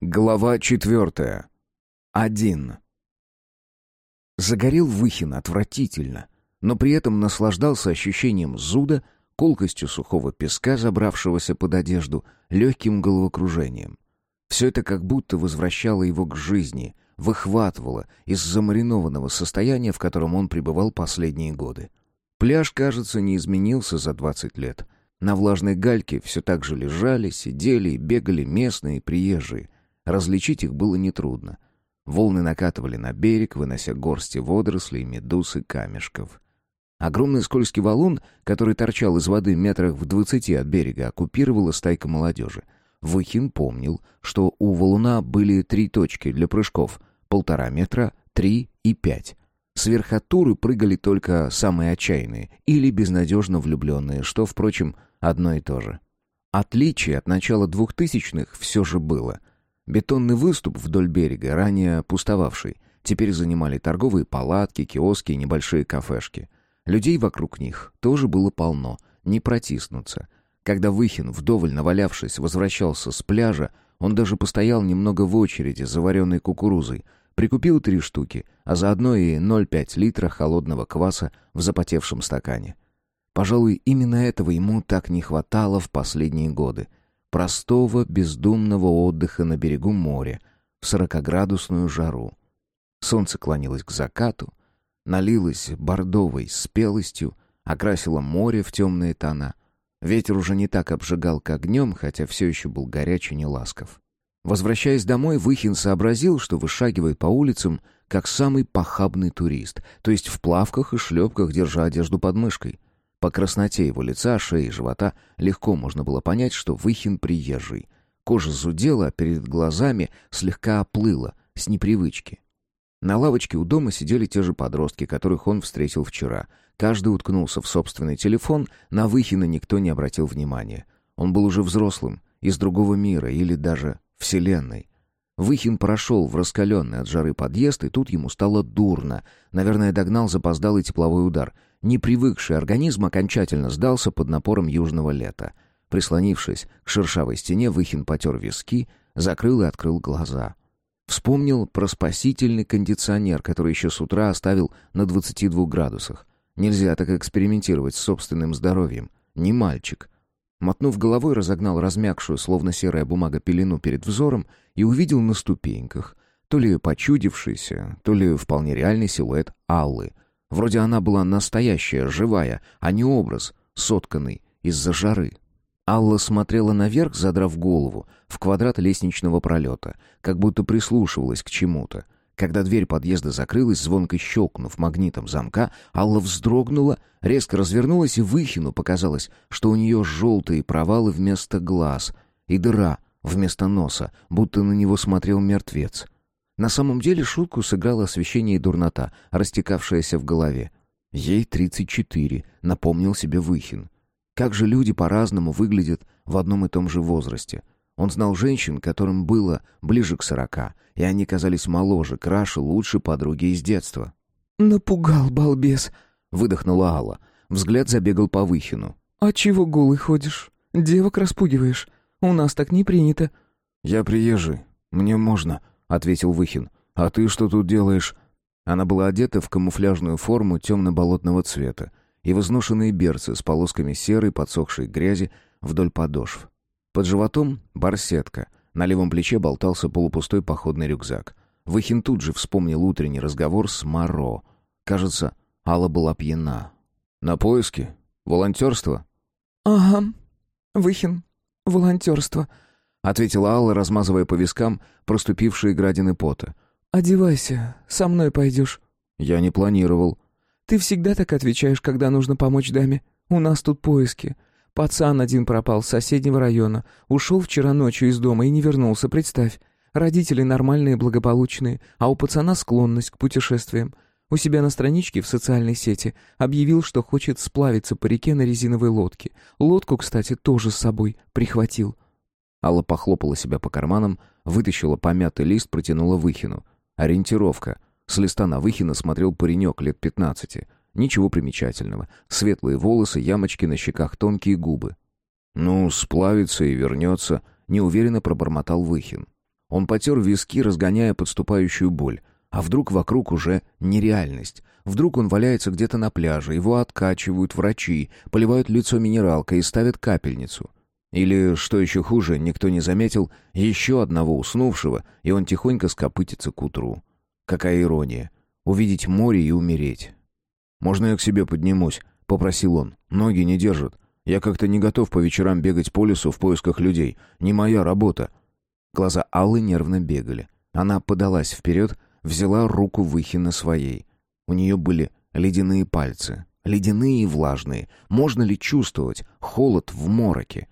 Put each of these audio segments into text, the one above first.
Глава четвертая. Один. Загорел Выхин отвратительно, но при этом наслаждался ощущением зуда, колкостью сухого песка, забравшегося под одежду, легким головокружением. Все это как будто возвращало его к жизни, выхватывало из замаринованного состояния, в котором он пребывал последние годы. Пляж, кажется, не изменился за двадцать лет. На влажной гальке все так же лежали, сидели и бегали местные приезжие — Различить их было нетрудно. Волны накатывали на берег, вынося горсти водорослей, медуз и камешков. Огромный скользкий валун, который торчал из воды метрах в двадцати от берега, оккупировала стайка молодежи. Выхин помнил, что у валуна были три точки для прыжков — полтора метра, три и пять. С верхотуры прыгали только самые отчаянные или безнадежно влюбленные, что, впрочем, одно и то же. Отличие от начала двухтысячных все же было. Бетонный выступ вдоль берега, ранее пустовавший, теперь занимали торговые палатки, киоски и небольшие кафешки. Людей вокруг них тоже было полно, не протиснуться. Когда Выхин, вдоволь навалявшись, возвращался с пляжа, он даже постоял немного в очереди за вареной кукурузой, прикупил три штуки, а заодно и 0,5 литра холодного кваса в запотевшем стакане. Пожалуй, именно этого ему так не хватало в последние годы — простого, бездумного отдыха на берегу моря в сорокоградусную жару. Солнце клонилось к закату, налилось бордовой спелостью, окрасило море в темные тона. Ветер уже не так обжигал, как днем, хотя все еще был горячий и неласков. Возвращаясь домой, Выхин сообразил, что вышагивает по улицам, как самый похабный турист, то есть в плавках и шлепках, держа одежду под мышкой. По красноте его лица, шеи и живота легко можно было понять, что Выхин приезжий. Кожа зудела, а перед глазами слегка оплыла, с непривычки. На лавочке у дома сидели те же подростки, которых он встретил вчера. Каждый уткнулся в собственный телефон, на Выхина никто не обратил внимания. Он был уже взрослым, из другого мира или даже вселенной. Выхин прошел в раскаленный от жары подъезд, и тут ему стало дурно. Наверное, догнал запоздалый тепловой удар — Непривыкший организм окончательно сдался под напором южного лета. Прислонившись к шершавой стене, Выхин потер виски, закрыл и открыл глаза. Вспомнил про спасительный кондиционер, который еще с утра оставил на 22 градусах. Нельзя так экспериментировать с собственным здоровьем. Не мальчик. Мотнув головой, разогнал размягшую, словно серая бумага, пелену перед взором и увидел на ступеньках, то ли почудившийся, то ли вполне реальный силуэт Аллы — Вроде она была настоящая, живая, а не образ, сотканный из-за жары. Алла смотрела наверх, задрав голову, в квадрат лестничного пролета, как будто прислушивалась к чему-то. Когда дверь подъезда закрылась, звонко щелкнув магнитом замка, Алла вздрогнула, резко развернулась, и Выхину показалось, что у нее желтые провалы вместо глаз и дыра вместо носа, будто на него смотрел мертвец — на самом деле шутку сыграло освещение и дурнота, растекавшаяся в голове. Ей 34, напомнил себе Выхин. Как же люди по-разному выглядят в одном и том же возрасте. Он знал женщин, которым было ближе к сорока, и они казались моложе, краше, лучше подруги из детства. «Напугал, балбес!» — выдохнула Алла. Взгляд забегал по Выхину. «А чего голый ходишь? Девок распугиваешь? У нас так не принято». «Я приезжий. Мне можно», — ответил Выхин. «А ты что тут делаешь?» Она была одета в камуфляжную форму темно-болотного цвета и возношенные берцы с полосками серой подсохшей грязи вдоль подошв. Под животом — барсетка, на левом плече болтался полупустой походный рюкзак. Выхин тут же вспомнил утренний разговор с Маро. Кажется, Алла была пьяна. «На поиски? Волонтерство?» «Ага. Выхин. Волонтерство», — ответила Алла, размазывая по вискам проступившие градины пота. «Одевайся, со мной пойдешь». «Я не планировал». «Ты всегда так отвечаешь, когда нужно помочь даме. У нас тут поиски. Пацан один пропал с соседнего района. Ушел вчера ночью из дома и не вернулся, представь. Родители нормальные, благополучные, а у пацана склонность к путешествиям. У себя на страничке в социальной сети объявил, что хочет сплавиться по реке на резиновой лодке. Лодку, кстати, тоже с собой прихватил. Алла похлопала себя по карманам, вытащила помятый лист, протянула Выхину. Ориентировка. С листа на Выхина смотрел паренек лет пятнадцати. Ничего примечательного. Светлые волосы, ямочки на щеках, тонкие губы. «Ну, сплавится и вернется», — неуверенно пробормотал Выхин. Он потер виски, разгоняя подступающую боль. А вдруг вокруг уже нереальность? Вдруг он валяется где-то на пляже, его откачивают врачи, поливают лицо минералкой и ставят капельницу. Или, что еще хуже, никто не заметил, еще одного уснувшего, и он тихонько скопытится к утру. Какая ирония. Увидеть море и умереть. «Можно я к себе поднимусь?» — попросил он. «Ноги не держат. Я как-то не готов по вечерам бегать по лесу в поисках людей. Не моя работа». Глаза Аллы нервно бегали. Она подалась вперед, взяла руку Выхина своей. У нее были ледяные пальцы. Ледяные и влажные. Можно ли чувствовать холод в мороке?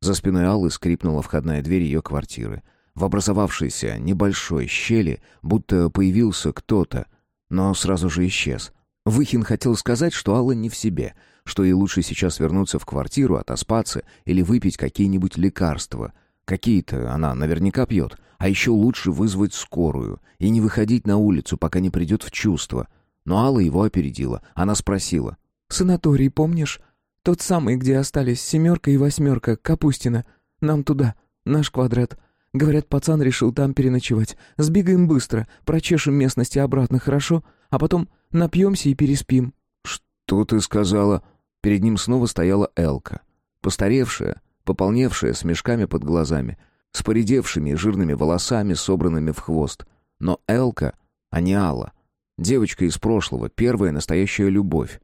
За спиной Аллы скрипнула входная дверь ее квартиры. В образовавшейся небольшой щели будто появился кто-то, но сразу же исчез. Выхин хотел сказать, что Алла не в себе, что ей лучше сейчас вернуться в квартиру, отоспаться или выпить какие-нибудь лекарства. Какие-то она наверняка пьет. А еще лучше вызвать скорую и не выходить на улицу, пока не придет в чувство. Но Алла его опередила. Она спросила. «Санаторий, помнишь? Тот самый, где остались семерка и восьмерка, Капустина. Нам туда, наш квадрат. Говорят, пацан решил там переночевать. Сбегаем быстро, прочешем местности обратно, хорошо? А потом напьемся и переспим». «Что ты сказала?» Перед ним снова стояла Элка. Постаревшая, пополневшая, с мешками под глазами, с поредевшими жирными волосами, собранными в хвост. Но Элка, а не Алла. Девочка из прошлого, первая настоящая любовь.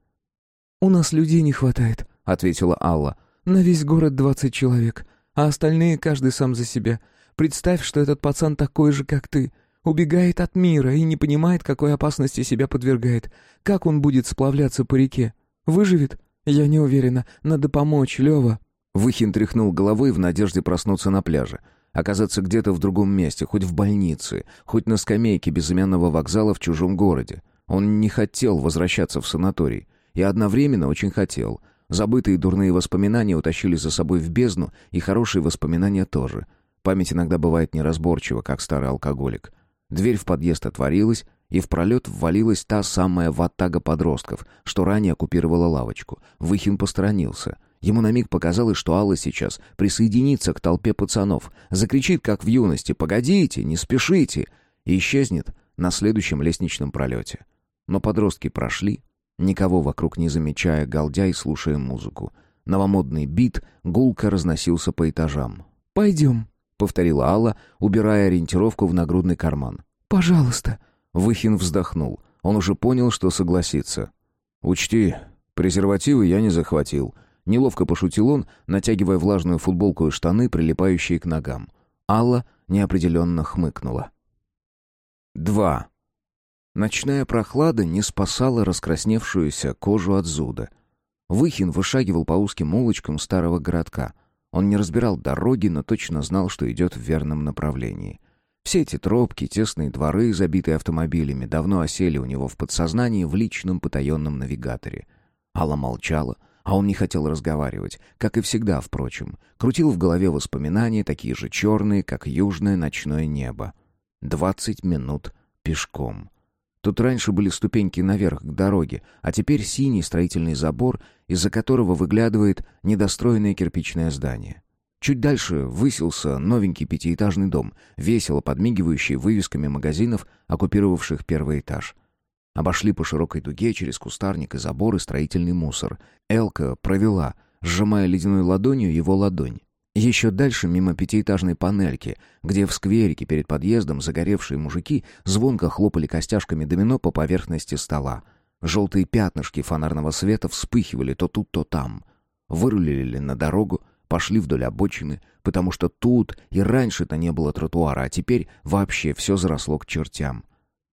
«У нас людей не хватает», — ответила Алла. «На весь город двадцать человек, а остальные каждый сам за себя. Представь, что этот пацан такой же, как ты. Убегает от мира и не понимает, какой опасности себя подвергает. Как он будет сплавляться по реке? Выживет? Я не уверена. Надо помочь, Лева». Выхин тряхнул головой в надежде проснуться на пляже. Оказаться где-то в другом месте, хоть в больнице, хоть на скамейке безымянного вокзала в чужом городе. Он не хотел возвращаться в санаторий. И одновременно очень хотел. Забытые дурные воспоминания утащили за собой в бездну, и хорошие воспоминания тоже. Память иногда бывает неразборчива, как старый алкоголик. Дверь в подъезд отворилась, и в пролет ввалилась та самая ватага подростков, что ранее оккупировала лавочку. Выхин посторонился. Ему на миг показалось, что Алла сейчас присоединится к толпе пацанов, закричит, как в юности «Погодите, не спешите!» и исчезнет на следующем лестничном пролете. Но подростки прошли, никого вокруг не замечая, галдя и слушая музыку. Новомодный бит гулко разносился по этажам. «Пойдем», — повторила Алла, убирая ориентировку в нагрудный карман. «Пожалуйста». Выхин вздохнул. Он уже понял, что согласится. «Учти, презервативы я не захватил». Неловко пошутил он, натягивая влажную футболку и штаны, прилипающие к ногам. Алла неопределенно хмыкнула. Два. Ночная прохлада не спасала раскрасневшуюся кожу от зуда. Выхин вышагивал по узким улочкам старого городка. Он не разбирал дороги, но точно знал, что идет в верном направлении. Все эти тропки, тесные дворы, забитые автомобилями, давно осели у него в подсознании в личном потаенном навигаторе. Алла молчала, а он не хотел разговаривать, как и всегда, впрочем. Крутил в голове воспоминания, такие же черные, как южное ночное небо. Двадцать минут пешком. Тут раньше были ступеньки наверх к дороге, а теперь синий строительный забор, из-за которого выглядывает недостроенное кирпичное здание. Чуть дальше высился новенький пятиэтажный дом, весело подмигивающий вывесками магазинов, оккупировавших первый этаж. Обошли по широкой дуге через кустарник и забор и строительный мусор. Элка провела, сжимая ледяной ладонью его ладонь. Еще дальше, мимо пятиэтажной панельки, где в скверике перед подъездом загоревшие мужики звонко хлопали костяшками домино по поверхности стола. Желтые пятнышки фонарного света вспыхивали то тут, то там. Вырулили на дорогу, Пошли вдоль обочины, потому что тут и раньше-то не было тротуара, а теперь вообще все заросло к чертям.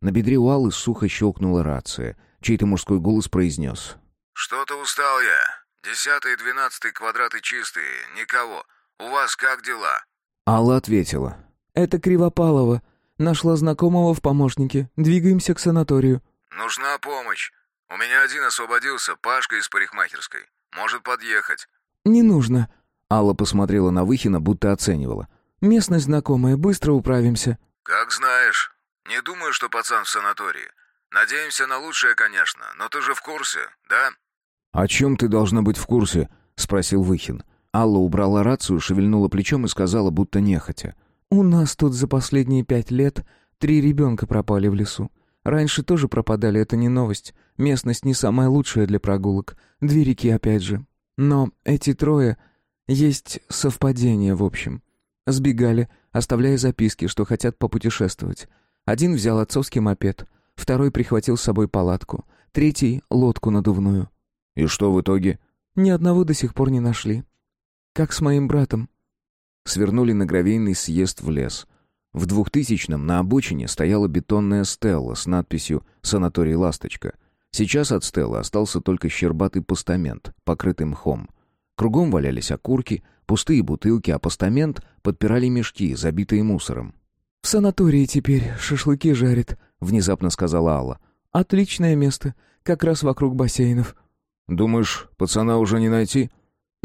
На бедре у Аллы сухо щелкнула рация. Чей-то мужской голос произнес. «Что-то устал я. Десятый и двенадцатый квадраты чистые, никого. У вас как дела?» Алла ответила. «Это Кривопалова. Нашла знакомого в помощнике. Двигаемся к санаторию». «Нужна помощь. У меня один освободился, Пашка из парикмахерской. Может подъехать». «Не нужно», Алла посмотрела на Выхина, будто оценивала. «Местность знакомая, быстро управимся». «Как знаешь. Не думаю, что пацан в санатории. Надеемся на лучшее, конечно, но ты же в курсе, да?» «О чем ты должна быть в курсе?» — спросил Выхин. Алла убрала рацию, шевельнула плечом и сказала, будто нехотя. «У нас тут за последние пять лет три ребенка пропали в лесу. Раньше тоже пропадали, это не новость. Местность не самая лучшая для прогулок. Две реки опять же. Но эти трое... Есть совпадение, в общем. Сбегали, оставляя записки, что хотят попутешествовать. Один взял отцовский мопед, второй прихватил с собой палатку, третий — лодку надувную. И что в итоге? Ни одного до сих пор не нашли. Как с моим братом. Свернули на гравийный съезд в лес. В двухтысячном на обочине стояла бетонная стелла с надписью «Санаторий Ласточка». Сейчас от стеллы остался только щербатый постамент, покрытый мхом. Кругом валялись окурки, пустые бутылки, а постамент подпирали мешки, забитые мусором. «В санатории теперь шашлыки жарят», — внезапно сказала Алла. «Отличное место, как раз вокруг бассейнов». «Думаешь, пацана уже не найти?»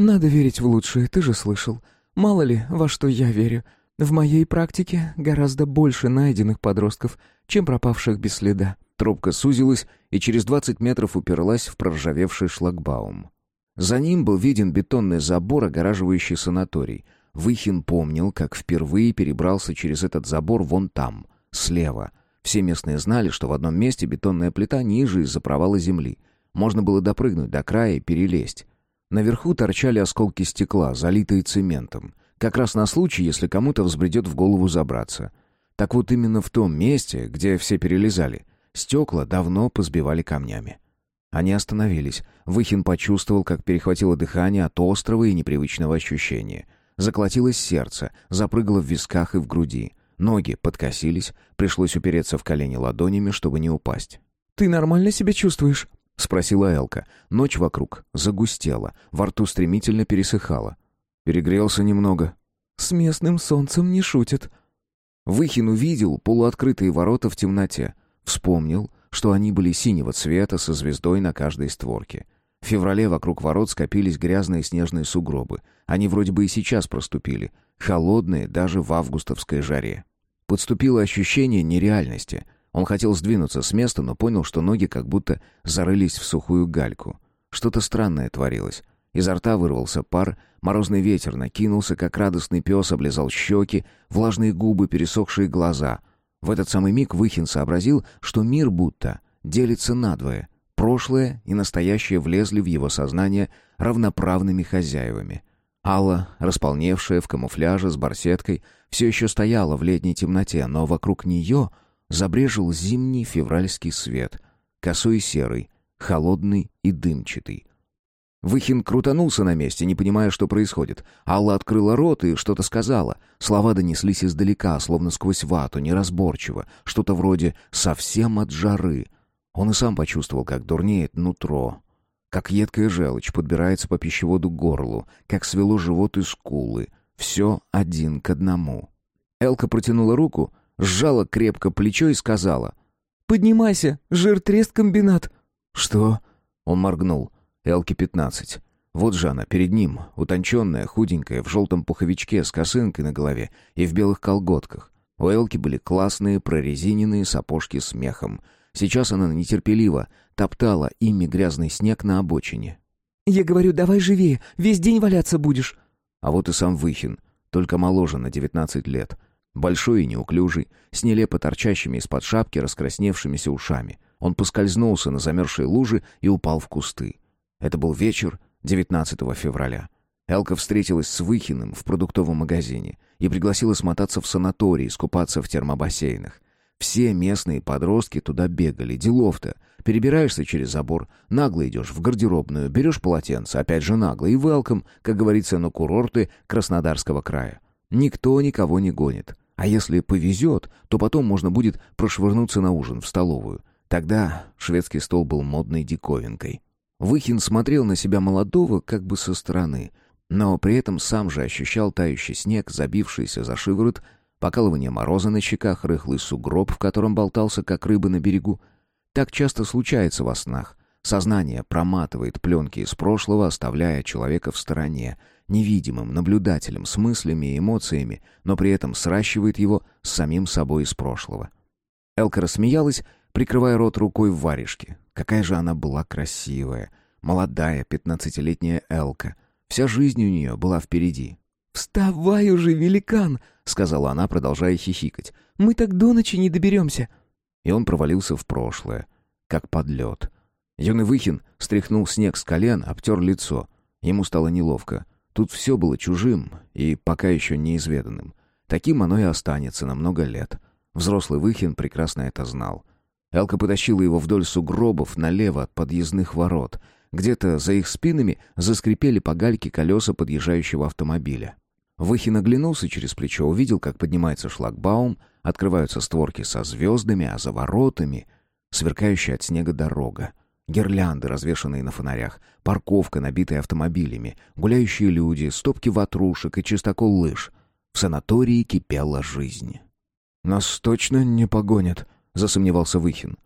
«Надо верить в лучшее, ты же слышал. Мало ли, во что я верю. В моей практике гораздо больше найденных подростков, чем пропавших без следа». Трубка сузилась и через двадцать метров уперлась в проржавевший шлагбаум. За ним был виден бетонный забор, огораживающий санаторий. Выхин помнил, как впервые перебрался через этот забор вон там, слева. Все местные знали, что в одном месте бетонная плита ниже из-за провала земли. Можно было допрыгнуть до края и перелезть. Наверху торчали осколки стекла, залитые цементом. Как раз на случай, если кому-то взбредет в голову забраться. Так вот именно в том месте, где все перелезали, стекла давно позбивали камнями. Они остановились. Выхин почувствовал, как перехватило дыхание от острого и непривычного ощущения. Заколотилось сердце, запрыгало в висках и в груди. Ноги подкосились, пришлось упереться в колени ладонями, чтобы не упасть. «Ты нормально себя чувствуешь?» — спросила Элка. Ночь вокруг загустела, во рту стремительно пересыхала. Перегрелся немного. «С местным солнцем не шутят». Выхин увидел полуоткрытые ворота в темноте. Вспомнил, что они были синего цвета со звездой на каждой створке. В феврале вокруг ворот скопились грязные снежные сугробы. Они вроде бы и сейчас проступили, холодные даже в августовской жаре. Подступило ощущение нереальности. Он хотел сдвинуться с места, но понял, что ноги как будто зарылись в сухую гальку. Что-то странное творилось. Изо рта вырвался пар, морозный ветер накинулся, как радостный пес, облизал щеки, влажные губы, пересохшие глаза — в этот самый миг Выхин сообразил, что мир будто делится надвое. Прошлое и настоящее влезли в его сознание равноправными хозяевами. Алла, располневшая в камуфляже с барсеткой, все еще стояла в летней темноте, но вокруг нее забрежил зимний февральский свет, косой серый, холодный и дымчатый. Выхин крутанулся на месте, не понимая, что происходит. Алла открыла рот и что-то сказала. Слова донеслись издалека, словно сквозь вату, неразборчиво. Что-то вроде «совсем от жары». Он и сам почувствовал, как дурнеет нутро. Как едкая желчь подбирается по пищеводу к горлу, как свело живот и скулы. Все один к одному. Элка протянула руку, сжала крепко плечо и сказала. «Поднимайся, жир-трест-комбинат». «Что?» Он моргнул. Элки-15. Вот же она, перед ним, утонченная, худенькая, в желтом пуховичке с косынкой на голове и в белых колготках. У Элки были классные прорезиненные сапожки с мехом. Сейчас она нетерпеливо топтала ими грязный снег на обочине. «Я говорю, давай живее, весь день валяться будешь». А вот и сам Выхин, только моложе на девятнадцать лет. Большой и неуклюжий, с нелепо торчащими из-под шапки раскрасневшимися ушами. Он поскользнулся на замерзшей луже и упал в кусты. Это был вечер 19 февраля. Элка встретилась с Выхиным в продуктовом магазине и пригласила смотаться в санаторий, искупаться в термобассейнах. Все местные подростки туда бегали, делов-то. Перебираешься через забор, нагло идешь в гардеробную, берешь полотенце, опять же нагло, и велком, как говорится, на курорты Краснодарского края. Никто никого не гонит. А если повезет, то потом можно будет прошвырнуться на ужин в столовую. Тогда шведский стол был модной диковинкой. Выхин смотрел на себя молодого как бы со стороны, но при этом сам же ощущал тающий снег, забившийся за шиворот, покалывание мороза на щеках, рыхлый сугроб, в котором болтался, как рыба на берегу. Так часто случается во снах. Сознание проматывает пленки из прошлого, оставляя человека в стороне, невидимым наблюдателем с мыслями и эмоциями, но при этом сращивает его с самим собой из прошлого. Элка рассмеялась, прикрывая рот рукой в варежке. Какая же она была красивая. Молодая, пятнадцатилетняя Элка. Вся жизнь у нее была впереди. «Вставай уже, великан!» — сказала она, продолжая хихикать. «Мы так до ночи не доберемся!» И он провалился в прошлое, как под лед. Юный Выхин стряхнул снег с колен, обтер лицо. Ему стало неловко. Тут все было чужим и пока еще неизведанным. Таким оно и останется на много лет. Взрослый Выхин прекрасно это знал. Элка потащила его вдоль сугробов налево от подъездных ворот. Где-то за их спинами заскрипели по гальке колеса подъезжающего автомобиля. Выхин оглянулся через плечо, увидел, как поднимается шлагбаум, открываются створки со звездами, а за воротами — сверкающая от снега дорога. Гирлянды, развешанные на фонарях, парковка, набитая автомобилями, гуляющие люди, стопки ватрушек и чистокол лыж. В санатории кипела жизнь. «Нас точно не погонят», — засомневался Выхин.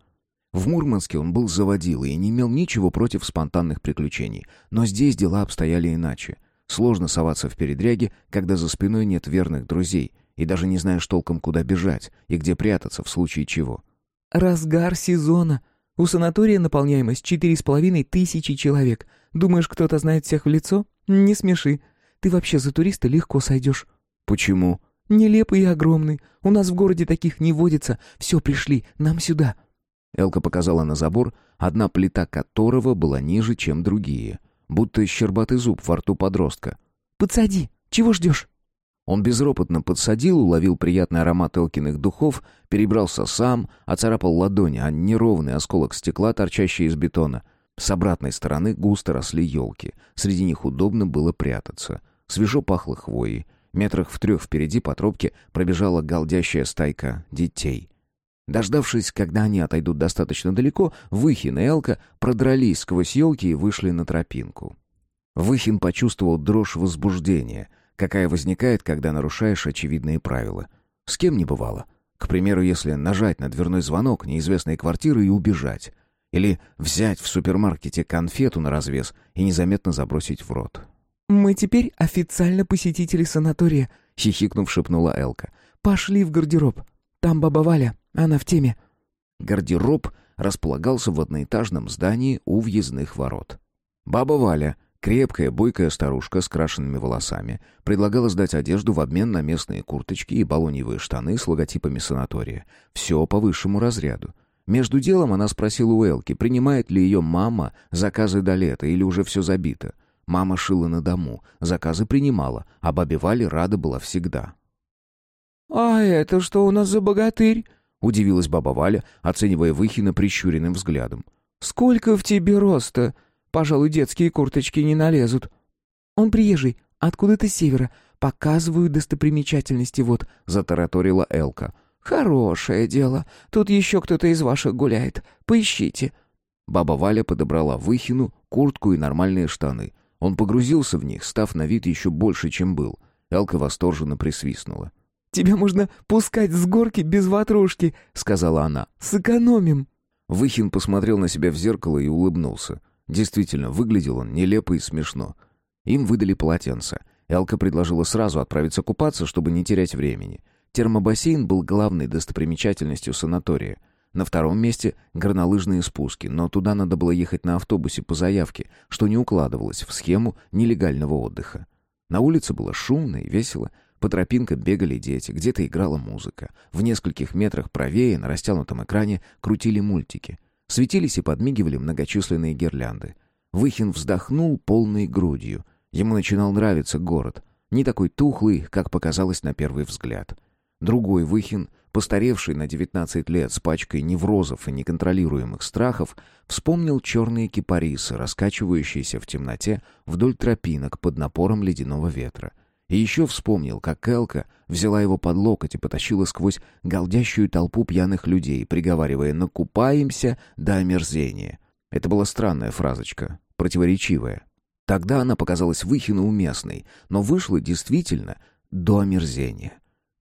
В Мурманске он был заводилой и не имел ничего против спонтанных приключений. Но здесь дела обстояли иначе. Сложно соваться в передряге, когда за спиной нет верных друзей, и даже не знаешь толком, куда бежать и где прятаться в случае чего. «Разгар сезона. У санатория наполняемость четыре с половиной тысячи человек. Думаешь, кто-то знает всех в лицо? Не смеши. Ты вообще за туриста легко сойдешь». «Почему?» Нелепый и огромный. У нас в городе таких не водится. Все, пришли, нам сюда». Элка показала на забор, одна плита которого была ниже, чем другие. Будто щербатый зуб во рту подростка. «Подсади. Чего ждешь?» Он безропотно подсадил, уловил приятный аромат Элкиных духов, перебрался сам, оцарапал ладони, а неровный осколок стекла, торчащий из бетона. С обратной стороны густо росли елки. Среди них удобно было прятаться. Свежо пахло хвоей. Метрах в трех впереди по тропке пробежала галдящая стайка детей. Дождавшись, когда они отойдут достаточно далеко, Выхин и Элка продрались сквозь елки и вышли на тропинку. Выхин почувствовал дрожь возбуждения, какая возникает, когда нарушаешь очевидные правила. С кем не бывало. К примеру, если нажать на дверной звонок неизвестной квартиры и убежать. Или взять в супермаркете конфету на развес и незаметно забросить в рот. «Мы теперь официально посетители санатория», — хихикнув, шепнула Элка. «Пошли в гардероб. Там баба Валя, она в теме». Гардероб располагался в одноэтажном здании у въездных ворот. Баба Валя, крепкая, бойкая старушка с крашенными волосами, предлагала сдать одежду в обмен на местные курточки и балоньевые штаны с логотипами санатория. Все по высшему разряду. Между делом она спросила у Элки, принимает ли ее мама заказы до лета или уже все забито. Мама шила на дому, заказы принимала, а бабе Вале рада была всегда. «А это что у нас за богатырь?» — удивилась баба Валя, оценивая Выхина прищуренным взглядом. «Сколько в тебе роста? Пожалуй, детские курточки не налезут». «Он приезжий, откуда-то с севера. Показываю достопримечательности вот», — затараторила Элка. «Хорошее дело. Тут еще кто-то из ваших гуляет. Поищите». Баба Валя подобрала Выхину куртку и нормальные штаны — он погрузился в них, став на вид еще больше, чем был. Элка восторженно присвистнула. «Тебя можно пускать с горки без ватрушки», — сказала она. «Сэкономим». Выхин посмотрел на себя в зеркало и улыбнулся. Действительно, выглядел он нелепо и смешно. Им выдали полотенца. Элка предложила сразу отправиться купаться, чтобы не терять времени. Термобассейн был главной достопримечательностью санатория — на втором месте горнолыжные спуски, но туда надо было ехать на автобусе по заявке, что не укладывалось в схему нелегального отдыха. На улице было шумно и весело, по тропинкам бегали дети, где-то играла музыка. В нескольких метрах правее на растянутом экране крутили мультики. Светились и подмигивали многочисленные гирлянды. Выхин вздохнул полной грудью. Ему начинал нравиться город. Не такой тухлый, как показалось на первый взгляд. Другой Выхин постаревший на 19 лет с пачкой неврозов и неконтролируемых страхов, вспомнил черные кипарисы, раскачивающиеся в темноте вдоль тропинок под напором ледяного ветра. И еще вспомнил, как Элка взяла его под локоть и потащила сквозь голдящую толпу пьяных людей, приговаривая «накупаемся до омерзения». Это была странная фразочка, противоречивая. Тогда она показалась Выхину уместной, но вышла действительно до омерзения.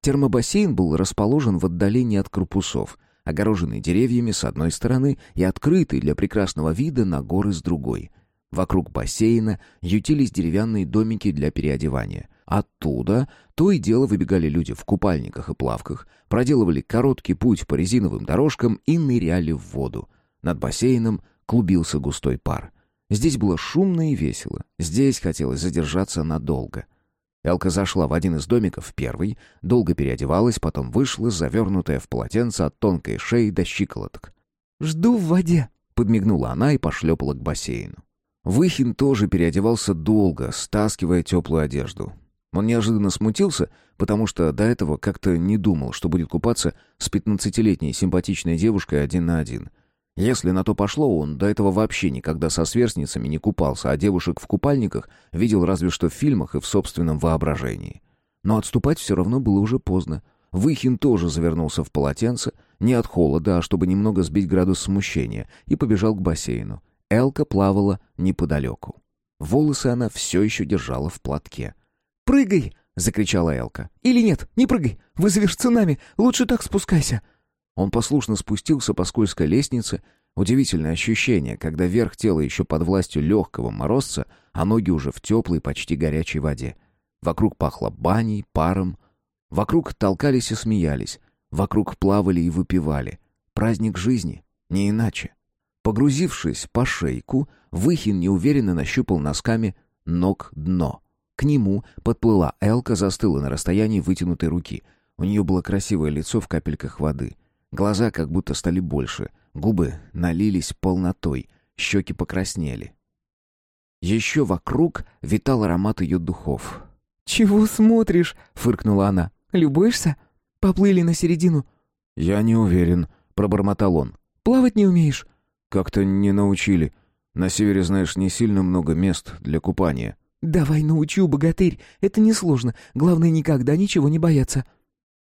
Термобассейн был расположен в отдалении от корпусов, огороженный деревьями с одной стороны и открытый для прекрасного вида на горы с другой. Вокруг бассейна ютились деревянные домики для переодевания. Оттуда то и дело выбегали люди в купальниках и плавках, проделывали короткий путь по резиновым дорожкам и ныряли в воду. Над бассейном клубился густой пар. Здесь было шумно и весело. Здесь хотелось задержаться надолго. Элка зашла в один из домиков первый, долго переодевалась, потом вышла, завернутая в полотенце от тонкой шеи до щиколоток. «Жду в воде», — подмигнула она и пошлепала к бассейну. Выхин тоже переодевался долго, стаскивая теплую одежду. Он неожиданно смутился, потому что до этого как-то не думал, что будет купаться с пятнадцатилетней симпатичной девушкой один на один. Если на то пошло, он до этого вообще никогда со сверстницами не купался, а девушек в купальниках видел разве что в фильмах и в собственном воображении. Но отступать все равно было уже поздно. Выхин тоже завернулся в полотенце, не от холода, а чтобы немного сбить градус смущения, и побежал к бассейну. Элка плавала неподалеку. Волосы она все еще держала в платке. «Прыгай!» — закричала Элка. «Или нет, не прыгай! Вызовешь цунами! Лучше так спускайся!» Он послушно спустился по скользкой лестнице. Удивительное ощущение, когда верх тела еще под властью легкого морозца, а ноги уже в теплой, почти горячей воде. Вокруг пахло баней, паром. Вокруг толкались и смеялись. Вокруг плавали и выпивали. Праздник жизни, не иначе. Погрузившись по шейку, Выхин неуверенно нащупал носками ног дно. К нему подплыла Элка, застыла на расстоянии вытянутой руки. У нее было красивое лицо в капельках воды. Глаза как будто стали больше, губы налились полнотой, щеки покраснели. Еще вокруг витал аромат ее духов. «Чего смотришь?» — фыркнула она. «Любуешься? Поплыли на середину». «Я не уверен», — пробормотал он. «Плавать не умеешь?» «Как-то не научили. На севере, знаешь, не сильно много мест для купания». «Давай научу, богатырь. Это несложно. Главное, никогда ничего не бояться».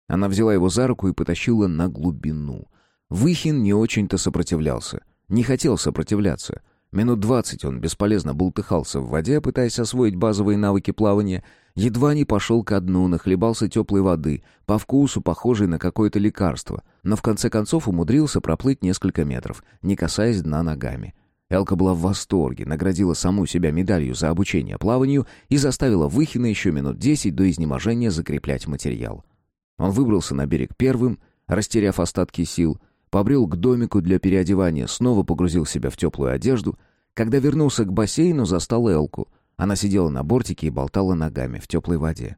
Она взяла его за руку и потащила на глубину. Выхин не очень-то сопротивлялся. Не хотел сопротивляться. Минут двадцать он бесполезно бултыхался в воде, пытаясь освоить базовые навыки плавания. Едва не пошел ко дну, нахлебался теплой воды, по вкусу похожей на какое-то лекарство, но в конце концов умудрился проплыть несколько метров, не касаясь дна ногами. Элка была в восторге, наградила саму себя медалью за обучение плаванию и заставила Выхина еще минут десять до изнеможения закреплять материал. Он выбрался на берег первым, растеряв остатки сил, побрел к домику для переодевания, снова погрузил себя в теплую одежду. Когда вернулся к бассейну, застал Элку. Она сидела на бортике и болтала ногами в теплой воде.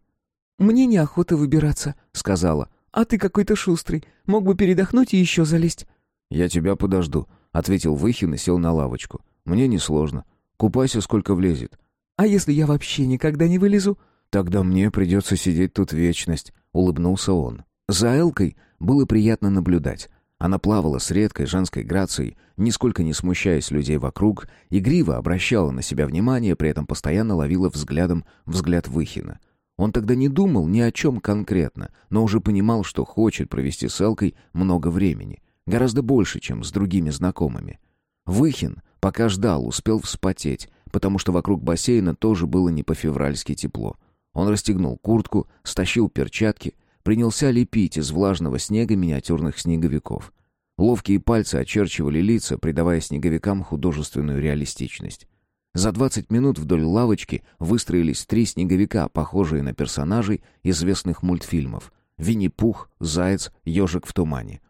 «Мне неохота выбираться», — сказала. «А ты какой-то шустрый. Мог бы передохнуть и еще залезть». «Я тебя подожду», — ответил Выхин и сел на лавочку. «Мне несложно. Купайся, сколько влезет». «А если я вообще никогда не вылезу?» «Тогда мне придется сидеть тут вечность», — улыбнулся он. За Элкой было приятно наблюдать. Она плавала с редкой женской грацией, нисколько не смущаясь людей вокруг, игриво обращала на себя внимание, при этом постоянно ловила взглядом взгляд Выхина. Он тогда не думал ни о чем конкретно, но уже понимал, что хочет провести с Элкой много времени, гораздо больше, чем с другими знакомыми. Выхин, пока ждал, успел вспотеть, потому что вокруг бассейна тоже было не по-февральски тепло. Он расстегнул куртку, стащил перчатки, принялся лепить из влажного снега миниатюрных снеговиков. Ловкие пальцы очерчивали лица, придавая снеговикам художественную реалистичность. За 20 минут вдоль лавочки выстроились три снеговика, похожие на персонажей известных мультфильмов. Винни-Пух, Заяц, Ежик в тумане.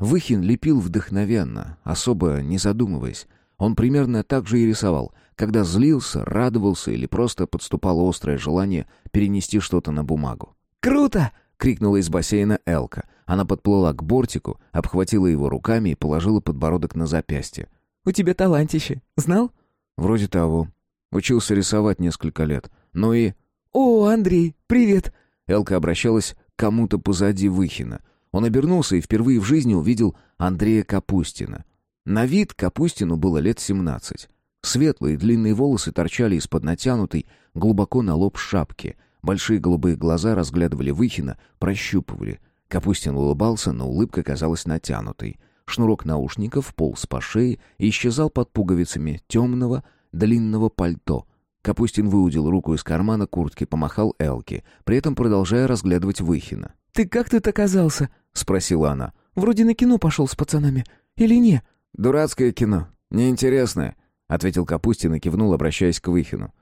Выхин лепил вдохновенно, особо не задумываясь. Он примерно так же и рисовал, когда злился, радовался или просто подступало острое желание перенести что-то на бумагу. «Круто!» — крикнула из бассейна Элка. Она подплыла к бортику, обхватила его руками и положила подбородок на запястье. «У тебя талантище. Знал?» «Вроде того. Учился рисовать несколько лет. Ну и...» «О, Андрей, привет!» Элка обращалась к кому-то позади Выхина. Он обернулся и впервые в жизни увидел Андрея Капустина. На вид Капустину было лет семнадцать. Светлые длинные волосы торчали из-под натянутой, глубоко на лоб шапки. Большие голубые глаза разглядывали Выхина, прощупывали. Капустин улыбался, но улыбка казалась натянутой. Шнурок наушников полз по шее и исчезал под пуговицами темного, длинного пальто. Капустин выудил руку из кармана куртки, помахал Элке, при этом продолжая разглядывать Выхина. «Ты как тут оказался?» — спросила она. «Вроде на кино пошел с пацанами. Или не?» «Дурацкое кино. Неинтересное», — ответил Капустин и кивнул, обращаясь к Выхину.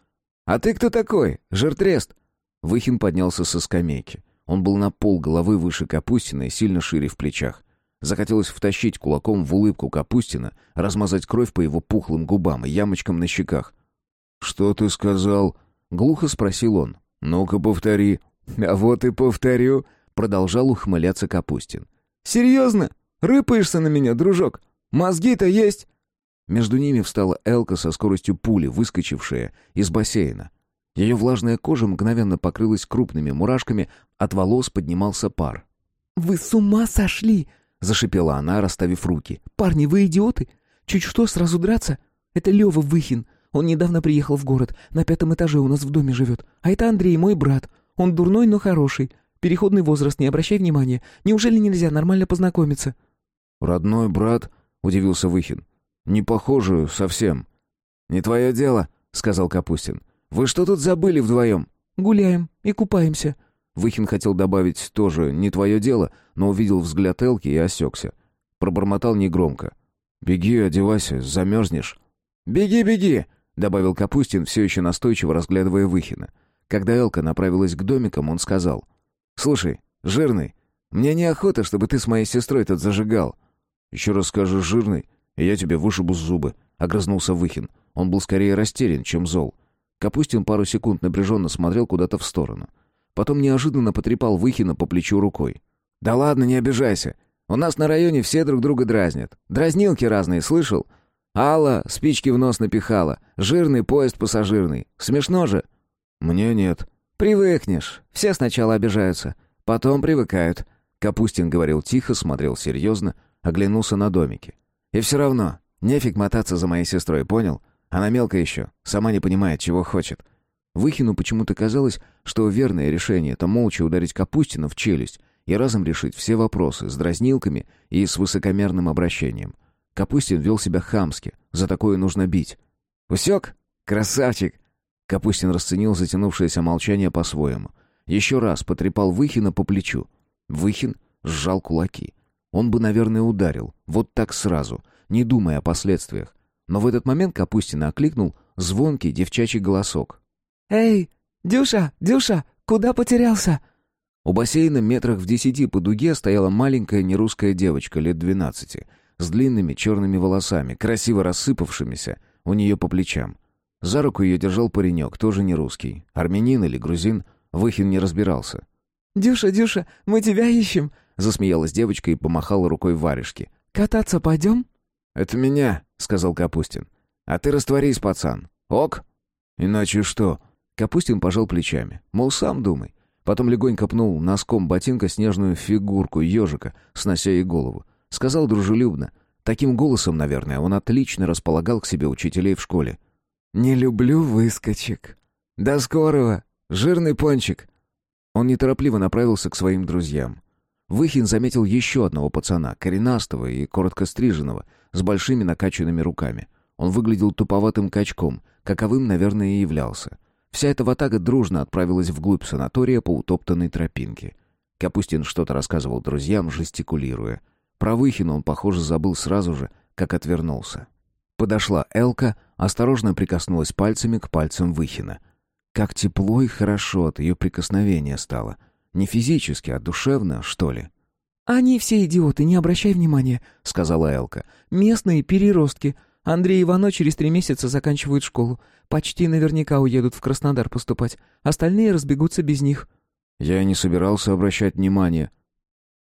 «А ты кто такой? Жиртрест?» Выхин поднялся со скамейки. Он был на пол головы выше Капустина и сильно шире в плечах. Захотелось втащить кулаком в улыбку Капустина, размазать кровь по его пухлым губам и ямочкам на щеках. «Что ты сказал?» — глухо спросил он. «Ну-ка, повтори». «А вот и повторю», — продолжал ухмыляться Капустин. «Серьезно? Рыпаешься на меня, дружок? Мозги-то есть?» Между ними встала Элка со скоростью пули, выскочившая из бассейна. Ее влажная кожа мгновенно покрылась крупными мурашками, от волос поднимался пар. «Вы с ума сошли!» — зашипела она, расставив руки. «Парни, вы идиоты! Чуть что, сразу драться? Это Лева Выхин. Он недавно приехал в город, на пятом этаже у нас в доме живет. А это Андрей, мой брат. Он дурной, но хороший. Переходный возраст, не обращай внимания. Неужели нельзя нормально познакомиться?» «Родной брат?» — удивился Выхин. «Не похоже совсем». «Не твое дело», — сказал Капустин. «Вы что тут забыли вдвоем?» «Гуляем и купаемся». Выхин хотел добавить тоже «не твое дело», но увидел взгляд Элки и осекся. Пробормотал негромко. «Беги, одевайся, замерзнешь». «Беги, беги!» — добавил Капустин, все еще настойчиво разглядывая Выхина. Когда Элка направилась к домикам, он сказал. «Слушай, жирный, мне неохота, чтобы ты с моей сестрой тут зажигал». «Еще раз скажешь жирный, и я тебе вышибу зубы», — огрызнулся Выхин. Он был скорее растерян, чем зол. Капустин пару секунд напряженно смотрел куда-то в сторону. Потом неожиданно потрепал Выхина по плечу рукой. «Да ладно, не обижайся. У нас на районе все друг друга дразнят. Дразнилки разные, слышал? Алла спички в нос напихала. Жирный поезд пассажирный. Смешно же?» «Мне нет». «Привыкнешь. Все сначала обижаются. Потом привыкают». Капустин говорил тихо, смотрел серьезно, оглянулся на домики. «И все равно, нефиг мотаться за моей сестрой, понял? Она мелкая еще, сама не понимает, чего хочет». Выхину почему-то казалось, что верное решение — это молча ударить Капустина в челюсть и разом решить все вопросы с дразнилками и с высокомерным обращением. Капустин вел себя хамски, за такое нужно бить. «Усек? Красавчик!» Капустин расценил затянувшееся молчание по-своему. Еще раз потрепал Выхина по плечу. Выхин сжал кулаки. Он бы, наверное, ударил. Вот так сразу, не думая о последствиях. Но в этот момент Капустина окликнул звонкий девчачий голосок. «Эй, Дюша, Дюша, куда потерялся?» У бассейна метрах в десяти по дуге стояла маленькая нерусская девочка лет двенадцати, с длинными черными волосами, красиво рассыпавшимися у нее по плечам. За руку ее держал паренек, тоже не русский. Армянин или грузин, Выхин не разбирался. «Дюша, Дюша, мы тебя ищем!» Засмеялась девочка и помахала рукой варежке. «Кататься пойдем?» «Это меня», — сказал Капустин. «А ты растворись, пацан. Ок?» «Иначе что?» Капустин пожал плечами. Мол, сам думай. Потом легонько пнул носком ботинка снежную фигурку ежика, снося ей голову. Сказал дружелюбно. Таким голосом, наверное, он отлично располагал к себе учителей в школе. «Не люблю выскочек. До скорого, жирный пончик». Он неторопливо направился к своим друзьям. Выхин заметил еще одного пацана, коренастого и коротко стриженного, с большими накачанными руками. Он выглядел туповатым качком, каковым, наверное, и являлся. Вся эта ватага дружно отправилась вглубь санатория по утоптанной тропинке. Капустин что-то рассказывал друзьям, жестикулируя. Про Выхина он, похоже, забыл сразу же, как отвернулся. Подошла Элка, осторожно прикоснулась пальцами к пальцам Выхина. Как тепло и хорошо от ее прикосновения стало — не физически, а душевно, что ли? «Они все идиоты, не обращай внимания», — сказала Элка. «Местные переростки. Андрей и Ивано через три месяца заканчивают школу. Почти наверняка уедут в Краснодар поступать. Остальные разбегутся без них». «Я не собирался обращать внимание».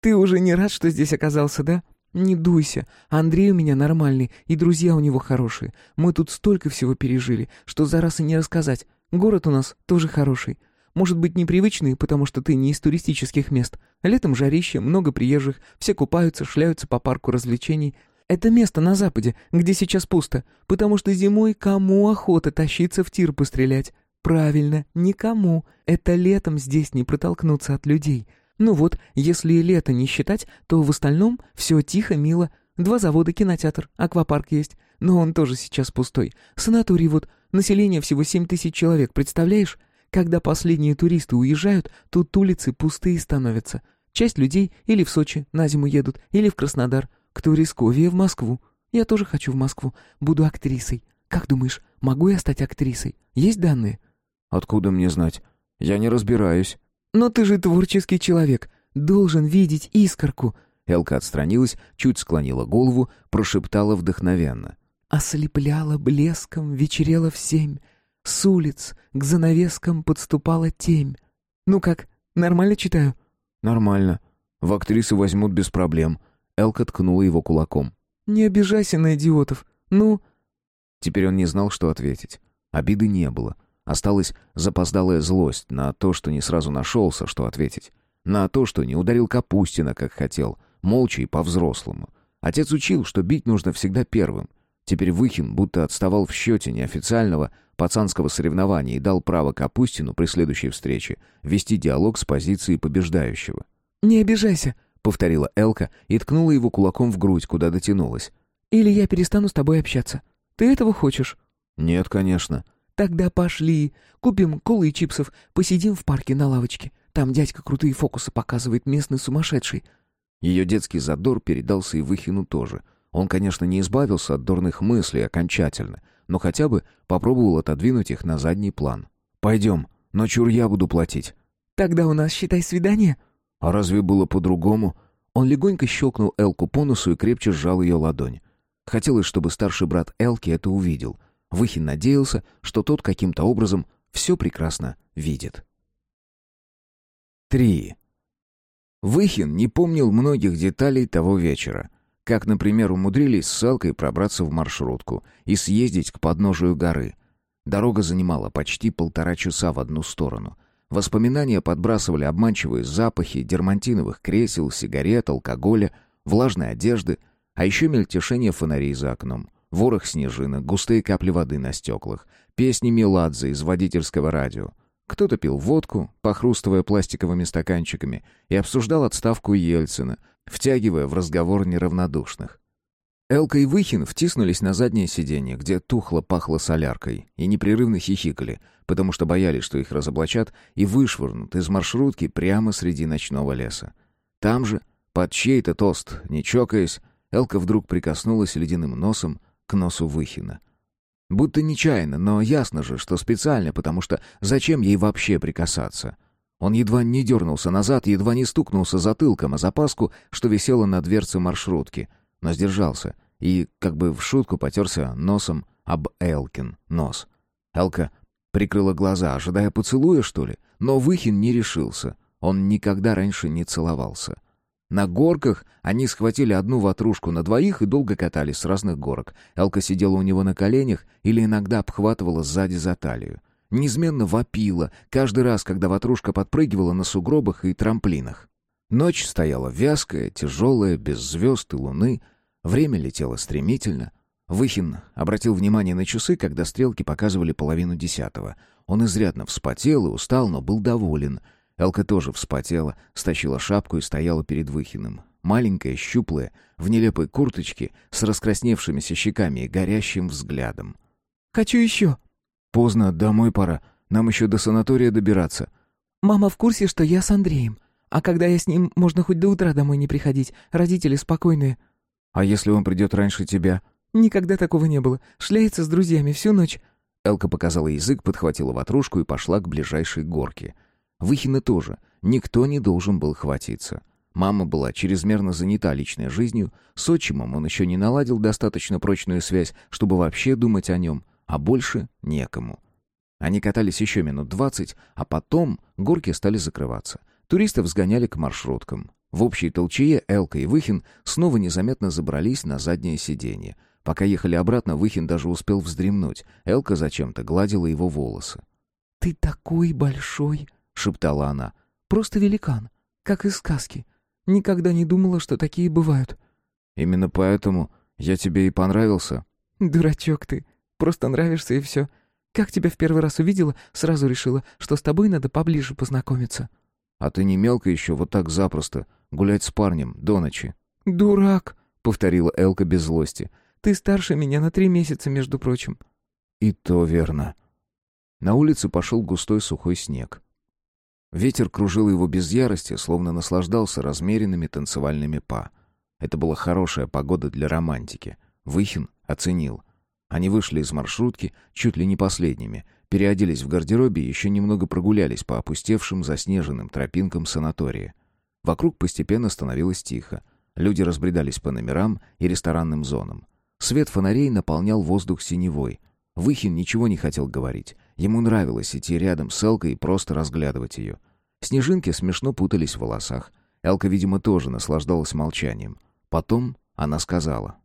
«Ты уже не рад, что здесь оказался, да?» «Не дуйся. Андрей у меня нормальный, и друзья у него хорошие. Мы тут столько всего пережили, что за раз и не рассказать. Город у нас тоже хороший. Может быть, непривычные, потому что ты не из туристических мест. Летом жарище, много приезжих, все купаются, шляются по парку развлечений. Это место на западе, где сейчас пусто, потому что зимой кому охота тащиться в тир пострелять? Правильно, никому. Это летом здесь не протолкнуться от людей. Ну вот, если лето не считать, то в остальном все тихо, мило. Два завода, кинотеатр, аквапарк есть. Но он тоже сейчас пустой. Санаторий вот, население всего семь тысяч человек, представляешь? Когда последние туристы уезжают, тут улицы пустые становятся. Часть людей или в Сочи на зиму едут, или в Краснодар. Кто рисковее в Москву. Я тоже хочу в Москву. Буду актрисой. Как думаешь, могу я стать актрисой? Есть данные? Откуда мне знать? Я не разбираюсь. Но ты же творческий человек. Должен видеть искорку. Элка отстранилась, чуть склонила голову, прошептала вдохновенно. «Ослепляла блеском, вечерела в семь. С улиц к занавескам подступала темь. Ну как, нормально читаю?» «Нормально. В актрису возьмут без проблем». Элка ткнула его кулаком. «Не обижайся на идиотов. Ну...» Теперь он не знал, что ответить. Обиды не было. Осталась запоздалая злость на то, что не сразу нашелся, что ответить. На то, что не ударил Капустина, как хотел, молча и по-взрослому. Отец учил, что бить нужно всегда первым. Теперь Выхин будто отставал в счете неофициального пацанского соревнования и дал право Капустину при следующей встрече вести диалог с позиции побеждающего. «Не обижайся», — повторила Элка и ткнула его кулаком в грудь, куда дотянулась. «Или я перестану с тобой общаться. Ты этого хочешь?» «Нет, конечно». «Тогда пошли. Купим колы и чипсов, посидим в парке на лавочке. Там дядька крутые фокусы показывает, местный сумасшедший». Ее детский задор передался и Выхину тоже. Он, конечно, не избавился от дурных мыслей окончательно, но хотя бы попробовал отодвинуть их на задний план. «Пойдем, но чур я буду платить». «Тогда у нас, считай, свидание». «А разве было по-другому?» Он легонько щелкнул Элку по носу и крепче сжал ее ладонь. Хотелось, чтобы старший брат Элки это увидел. Выхин надеялся, что тот каким-то образом все прекрасно видит. 3. Выхин не помнил многих деталей того вечера. Как, например, умудрились с Салкой пробраться в маршрутку и съездить к подножию горы. Дорога занимала почти полтора часа в одну сторону. Воспоминания подбрасывали обманчивые запахи дермантиновых кресел, сигарет, алкоголя, влажной одежды, а еще мельтешение фонарей за окном, ворох снежинок, густые капли воды на стеклах, песни Меладзе из водительского радио. Кто-то пил водку, похрустывая пластиковыми стаканчиками, и обсуждал отставку Ельцина, втягивая в разговор неравнодушных. Элка и Выхин втиснулись на заднее сиденье, где тухло пахло соляркой, и непрерывно хихикали, потому что боялись, что их разоблачат и вышвырнут из маршрутки прямо среди ночного леса. Там же, под чей-то тост, не чокаясь, Элка вдруг прикоснулась ледяным носом к носу Выхина. Будто нечаянно, но ясно же, что специально, потому что зачем ей вообще прикасаться? Он едва не дернулся назад, едва не стукнулся затылком о запаску, что висела на дверце маршрутки, но сдержался и, как бы в шутку, потерся носом об Элкин нос. Элка прикрыла глаза, ожидая поцелуя, что ли, но Выхин не решился. Он никогда раньше не целовался. На горках они схватили одну ватрушку на двоих и долго катались с разных горок. Элка сидела у него на коленях или иногда обхватывала сзади за талию. Неизменно вопила, каждый раз, когда ватрушка подпрыгивала на сугробах и трамплинах. Ночь стояла вязкая, тяжелая, без звезд и луны. Время летело стремительно. Выхин обратил внимание на часы, когда стрелки показывали половину десятого. Он изрядно вспотел и устал, но был доволен — Элка тоже вспотела, стащила шапку и стояла перед Выхиным. Маленькая, щуплая, в нелепой курточке, с раскрасневшимися щеками и горящим взглядом. «Хочу еще». «Поздно, домой пора. Нам еще до санатория добираться». «Мама в курсе, что я с Андреем. А когда я с ним, можно хоть до утра домой не приходить. Родители спокойные». «А если он придет раньше тебя?» «Никогда такого не было. Шляется с друзьями всю ночь». Элка показала язык, подхватила ватрушку и пошла к ближайшей горке. Выхина тоже. Никто не должен был хватиться. Мама была чрезмерно занята личной жизнью, с отчимом он еще не наладил достаточно прочную связь, чтобы вообще думать о нем, а больше некому. Они катались еще минут двадцать, а потом горки стали закрываться. Туристов сгоняли к маршруткам. В общей толчее Элка и Выхин снова незаметно забрались на заднее сиденье. Пока ехали обратно, Выхин даже успел вздремнуть. Элка зачем-то гладила его волосы. «Ты такой большой!» Шептала она. «Просто великан, как из сказки. Никогда не думала, что такие бывают». «Именно поэтому я тебе и понравился». «Дурачок ты. Просто нравишься и все. Как тебя в первый раз увидела, сразу решила, что с тобой надо поближе познакомиться». «А ты не мелко еще вот так запросто гулять с парнем до ночи?» «Дурак», — повторила Элка без злости. «Ты старше меня на три месяца, между прочим». «И то верно». На улице пошел густой сухой снег. Ветер кружил его без ярости, словно наслаждался размеренными танцевальными па. Это была хорошая погода для романтики. Выхин оценил. Они вышли из маршрутки чуть ли не последними, переоделись в гардеробе и еще немного прогулялись по опустевшим заснеженным тропинкам санатория. Вокруг постепенно становилось тихо. Люди разбредались по номерам и ресторанным зонам. Свет фонарей наполнял воздух синевой. Выхин ничего не хотел говорить. Ему нравилось идти рядом с Элкой и просто разглядывать ее. Снежинки смешно путались в волосах. Элка, видимо, тоже наслаждалась молчанием. Потом она сказала.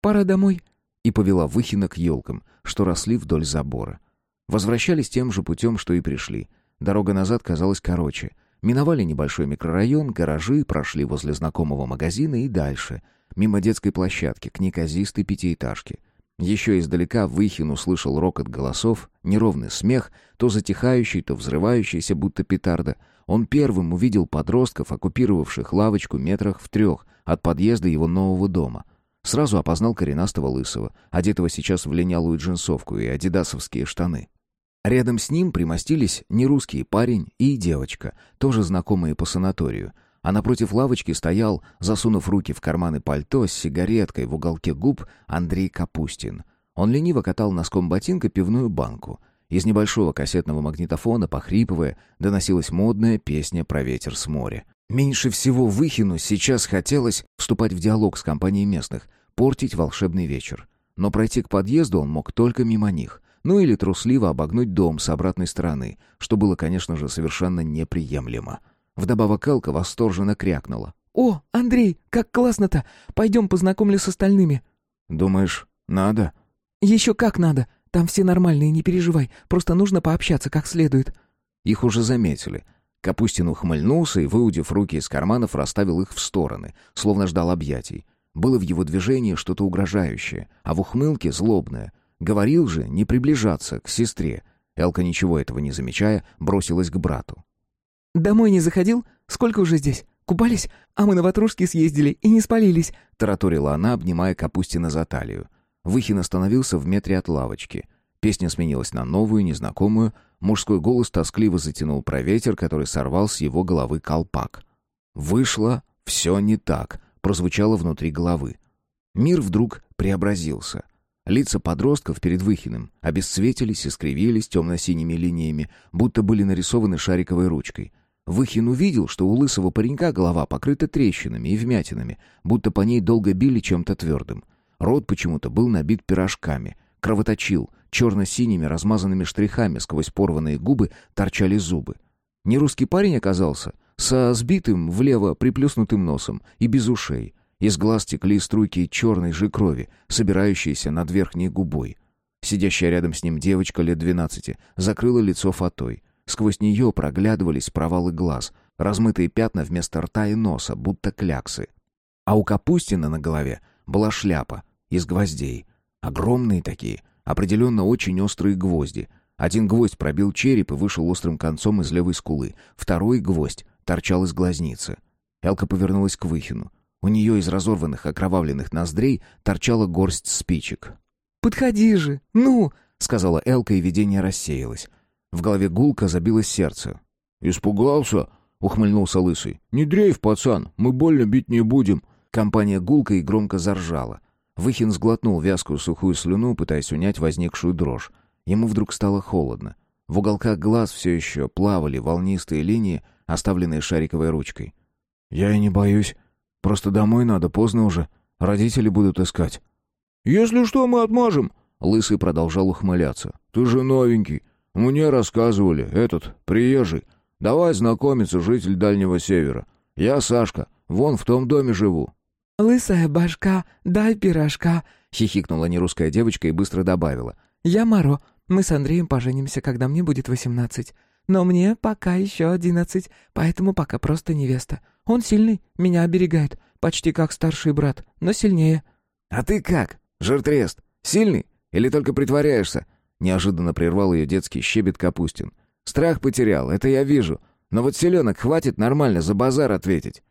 «Пора домой», и повела Выхина к елкам, что росли вдоль забора. Возвращались тем же путем, что и пришли. Дорога назад казалась короче. Миновали небольшой микрорайон, гаражи, прошли возле знакомого магазина и дальше, мимо детской площадки, к неказистой пятиэтажке. Еще издалека Выхин услышал рокот голосов, неровный смех, то затихающий, то взрывающийся, будто петарда. Он первым увидел подростков, оккупировавших лавочку метрах в трех от подъезда его нового дома. Сразу опознал коренастого лысого, одетого сейчас в линялую джинсовку и адидасовские штаны. Рядом с ним примостились нерусский парень и девочка, тоже знакомые по санаторию. А напротив лавочки стоял, засунув руки в карманы пальто с сигареткой в уголке губ, Андрей Капустин. Он лениво катал носком ботинка пивную банку. Из небольшого кассетного магнитофона, похрипывая, доносилась модная песня про ветер с моря. Меньше всего Выхину сейчас хотелось вступать в диалог с компанией местных, портить волшебный вечер. Но пройти к подъезду он мог только мимо них. Ну или трусливо обогнуть дом с обратной стороны, что было, конечно же, совершенно неприемлемо. Вдобавок Элка восторженно крякнула. «О, Андрей, как классно-то! Пойдем познакомлю с остальными». «Думаешь, надо?» «Еще как надо. Там все нормальные, не переживай. Просто нужно пообщаться как следует». Их уже заметили — Капустин ухмыльнулся и, выудив руки из карманов, расставил их в стороны, словно ждал объятий. Было в его движении что-то угрожающее, а в ухмылке злобное. Говорил же не приближаться к сестре. Элка, ничего этого не замечая, бросилась к брату. «Домой не заходил? Сколько уже здесь? Купались? А мы на ватрушке съездили и не спалились», — тараторила она, обнимая Капустина за талию. Выхин остановился в метре от лавочки. Песня сменилась на новую, незнакомую, Мужской голос тоскливо затянул про ветер, который сорвал с его головы колпак. «Вышло все не так», — прозвучало внутри головы. Мир вдруг преобразился. Лица подростков перед Выхиным обесцветились и скривились темно-синими линиями, будто были нарисованы шариковой ручкой. Выхин увидел, что у лысого паренька голова покрыта трещинами и вмятинами, будто по ней долго били чем-то твердым. Рот почему-то был набит пирожками, кровоточил, черно-синими размазанными штрихами сквозь порванные губы торчали зубы. Нерусский парень оказался со сбитым влево приплюснутым носом и без ушей. Из глаз текли струйки черной же крови, собирающиеся над верхней губой. Сидящая рядом с ним девочка лет двенадцати закрыла лицо фатой. Сквозь нее проглядывались провалы глаз, размытые пятна вместо рта и носа, будто кляксы. А у Капустина на голове была шляпа из гвоздей. Огромные такие, определенно очень острые гвозди. Один гвоздь пробил череп и вышел острым концом из левой скулы. Второй гвоздь торчал из глазницы. Элка повернулась к Выхину. У нее из разорванных окровавленных ноздрей торчала горсть спичек. «Подходи же, ну!» — сказала Элка, и видение рассеялось. В голове гулко забилось сердце. «Испугался?» — ухмыльнулся Лысый. «Не дрейф, пацан, мы больно бить не будем». Компания гулко и громко заржала. Выхин сглотнул вязкую сухую слюну, пытаясь унять возникшую дрожь. Ему вдруг стало холодно. В уголках глаз все еще плавали волнистые линии, оставленные шариковой ручкой. «Я и не боюсь. Просто домой надо, поздно уже. Родители будут искать». «Если что, мы отмажем», — Лысый продолжал ухмыляться. «Ты же новенький. Мне рассказывали, этот, приезжий. Давай знакомиться, житель Дальнего Севера. Я Сашка, вон в том доме живу. «Лысая башка, дай пирожка», — хихикнула нерусская девочка и быстро добавила. «Я Маро. Мы с Андреем поженимся, когда мне будет восемнадцать. Но мне пока еще одиннадцать, поэтому пока просто невеста. Он сильный, меня оберегает, почти как старший брат, но сильнее». «А ты как, жиртрест? Сильный? Или только притворяешься?» Неожиданно прервал ее детский щебет Капустин. «Страх потерял, это я вижу. Но вот селенок хватит нормально за базар ответить».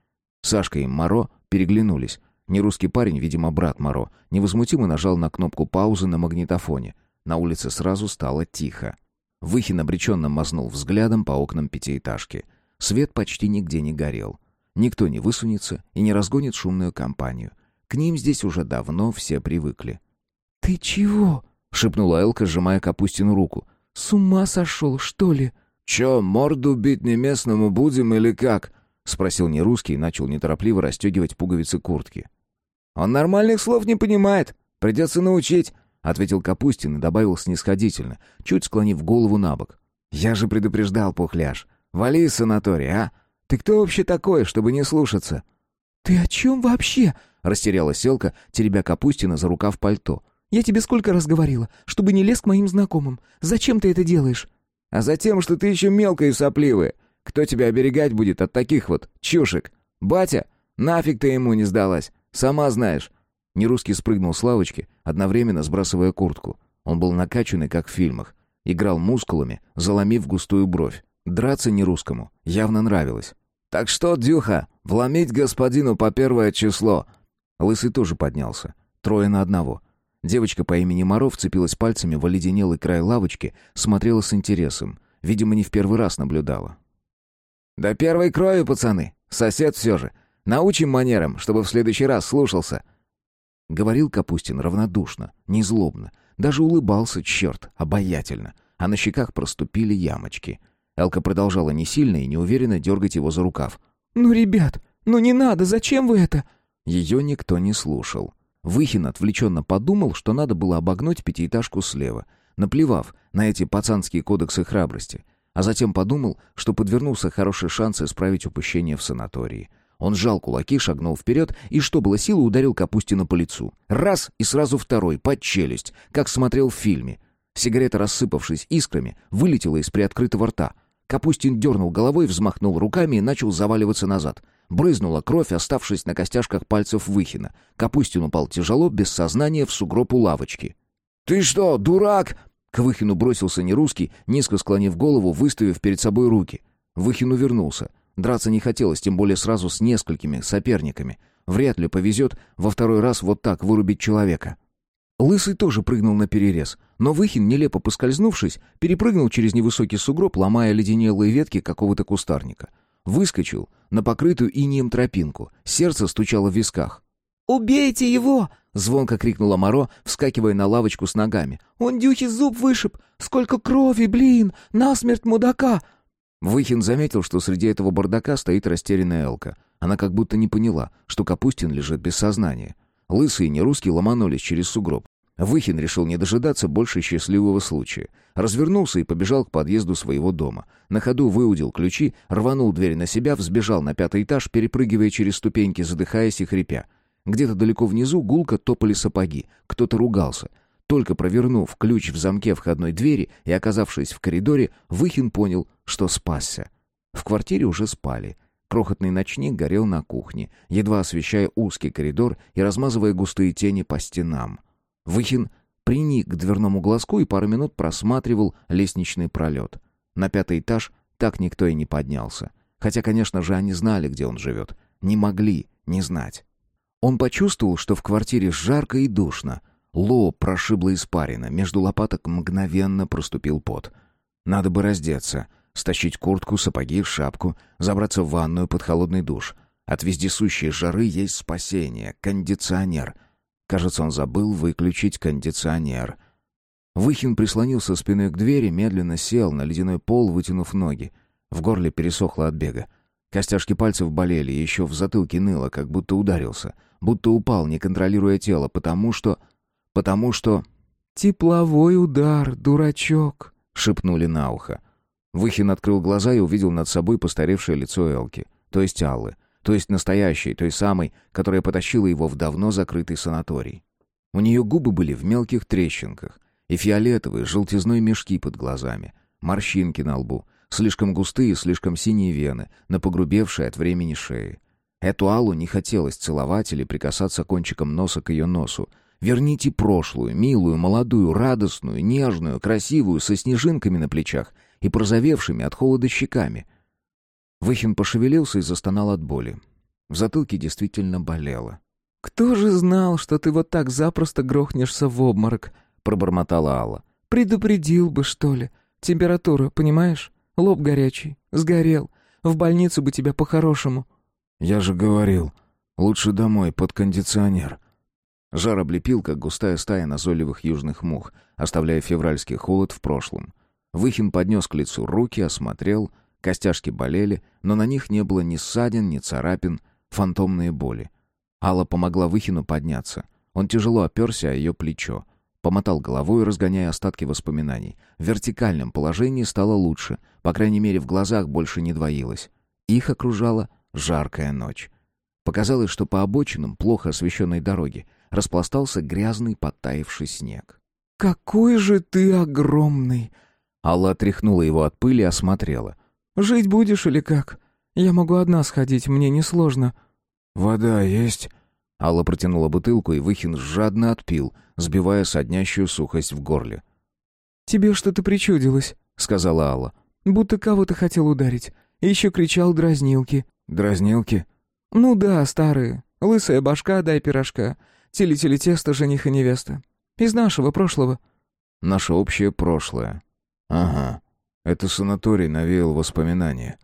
Сашка и Маро Переглянулись. Нерусский парень, видимо, брат Моро, невозмутимо нажал на кнопку паузы на магнитофоне. На улице сразу стало тихо. Выхин обреченно мазнул взглядом по окнам пятиэтажки. Свет почти нигде не горел. Никто не высунется и не разгонит шумную компанию. К ним здесь уже давно все привыкли. «Ты чего?» — шепнула Элка, сжимая Капустину руку. «С ума сошел, что ли?» «Че, морду бить не местному будем или как?» спросил нерусский и начал неторопливо расстегивать пуговицы куртки. «Он нормальных слов не понимает. Придется научить», — ответил Капустин и добавил снисходительно, чуть склонив голову на бок. «Я же предупреждал, пухляш. Вали из санатория, а? Ты кто вообще такой, чтобы не слушаться?» «Ты о чем вообще?» — растерялась Селка, теребя Капустина за рукав пальто. «Я тебе сколько раз говорила, чтобы не лез к моим знакомым. Зачем ты это делаешь?» «А затем, что ты еще мелкая и сопливая. Кто тебя оберегать будет от таких вот чушек? Батя? Нафиг ты ему не сдалась. Сама знаешь». Нерусский спрыгнул с лавочки, одновременно сбрасывая куртку. Он был накачанный, как в фильмах. Играл мускулами, заломив густую бровь. Драться нерусскому явно нравилось. «Так что, Дюха, вломить господину по первое число?» Лысый тоже поднялся. Трое на одного. Девочка по имени Моро вцепилась пальцами в оледенелый край лавочки, смотрела с интересом. Видимо, не в первый раз наблюдала. «Да первой крови, пацаны! Сосед все же! Научим манерам, чтобы в следующий раз слушался!» Говорил Капустин равнодушно, незлобно. Даже улыбался, черт, обаятельно. А на щеках проступили ямочки. Элка продолжала не сильно и неуверенно дергать его за рукав. «Ну, ребят, ну не надо, зачем вы это?» Ее никто не слушал. Выхин отвлеченно подумал, что надо было обогнуть пятиэтажку слева, наплевав на эти пацанские кодексы храбрости. А затем подумал, что подвернулся хороший шанс исправить упущение в санатории. Он сжал кулаки, шагнул вперед и, что было силы, ударил Капустина по лицу. Раз и сразу второй, под челюсть, как смотрел в фильме. Сигарета, рассыпавшись искрами, вылетела из приоткрытого рта — Капустин дернул головой, взмахнул руками и начал заваливаться назад. Брызнула кровь, оставшись на костяшках пальцев Выхина. Капустин упал тяжело, без сознания, в сугроб у лавочки. «Ты что, дурак?» К Выхину бросился нерусский, низко склонив голову, выставив перед собой руки. Выхин увернулся. Драться не хотелось, тем более сразу с несколькими соперниками. Вряд ли повезет во второй раз вот так вырубить человека. Лысый тоже прыгнул на перерез, но Выхин, нелепо поскользнувшись, перепрыгнул через невысокий сугроб, ломая леденелые ветки какого-то кустарника. Выскочил на покрытую инеем тропинку, сердце стучало в висках. «Убейте его!» — звонко крикнула Моро, вскакивая на лавочку с ногами. «Он дюхи зуб вышиб! Сколько крови, блин! Насмерть мудака!» Выхин заметил, что среди этого бардака стоит растерянная Элка. Она как будто не поняла, что Капустин лежит без сознания. Лысые и нерусские ломанулись через сугроб. Выхин решил не дожидаться больше счастливого случая. Развернулся и побежал к подъезду своего дома. На ходу выудил ключи, рванул дверь на себя, взбежал на пятый этаж, перепрыгивая через ступеньки, задыхаясь и хрипя. Где-то далеко внизу гулко топали сапоги. Кто-то ругался. Только провернув ключ в замке входной двери и оказавшись в коридоре, Выхин понял, что спасся. В квартире уже спали. Крохотный ночник горел на кухне, едва освещая узкий коридор и размазывая густые тени по стенам. Выхин приник к дверному глазку и пару минут просматривал лестничный пролет. На пятый этаж так никто и не поднялся. Хотя, конечно же, они знали, где он живет. Не могли не знать. Он почувствовал, что в квартире жарко и душно. Лоб прошибло испарина, между лопаток мгновенно проступил пот. Надо бы раздеться — стащить куртку, сапоги, шапку, забраться в ванную под холодный душ. От вездесущей жары есть спасение — кондиционер. Кажется, он забыл выключить кондиционер. Выхин прислонился спиной к двери, медленно сел на ледяной пол, вытянув ноги. В горле пересохло от бега. Костяшки пальцев болели, еще в затылке ныло, как будто ударился. Будто упал, не контролируя тело, потому что... Потому что... «Тепловой удар, дурачок», — шепнули на ухо. Выхин открыл глаза и увидел над собой постаревшее лицо Элки, то есть Аллы, то есть настоящей, той самой, которая потащила его в давно закрытый санаторий. У нее губы были в мелких трещинках, и фиолетовые, желтизной мешки под глазами, морщинки на лбу, слишком густые, слишком синие вены, на погрубевшей от времени шеи. Эту Аллу не хотелось целовать или прикасаться кончиком носа к ее носу. Верните прошлую, милую, молодую, радостную, нежную, красивую, со снежинками на плечах — и прозовевшими от холода щеками. Выхин пошевелился и застонал от боли. В затылке действительно болело. «Кто же знал, что ты вот так запросто грохнешься в обморок?» — пробормотала Алла. «Предупредил бы, что ли. Температура, понимаешь? Лоб горячий. Сгорел. В больницу бы тебя по-хорошему». «Я же говорил, лучше домой, под кондиционер». Жар облепил, как густая стая назойливых южных мух, оставляя февральский холод в прошлом. Выхин поднес к лицу руки, осмотрел. Костяшки болели, но на них не было ни ссадин, ни царапин, фантомные боли. Алла помогла Выхину подняться. Он тяжело оперся о ее плечо. Помотал головой, разгоняя остатки воспоминаний. В вертикальном положении стало лучше. По крайней мере, в глазах больше не двоилось. Их окружала жаркая ночь. Показалось, что по обочинам плохо освещенной дороги распластался грязный подтаивший снег. «Какой же ты огромный!» Алла отряхнула его от пыли и осмотрела. «Жить будешь или как? Я могу одна сходить, мне несложно». «Вода есть?» Алла протянула бутылку, и Выхин жадно отпил, сбивая соднящую сухость в горле. «Тебе что-то причудилось», — сказала Алла. «Будто кого-то хотел ударить. Еще кричал дразнилки». «Дразнилки?» «Ну да, старые. Лысая башка, дай пирожка. Тили-тили тесто, жених и невеста. Из нашего прошлого». «Наше общее прошлое». «Ага. Это санаторий навеял воспоминания».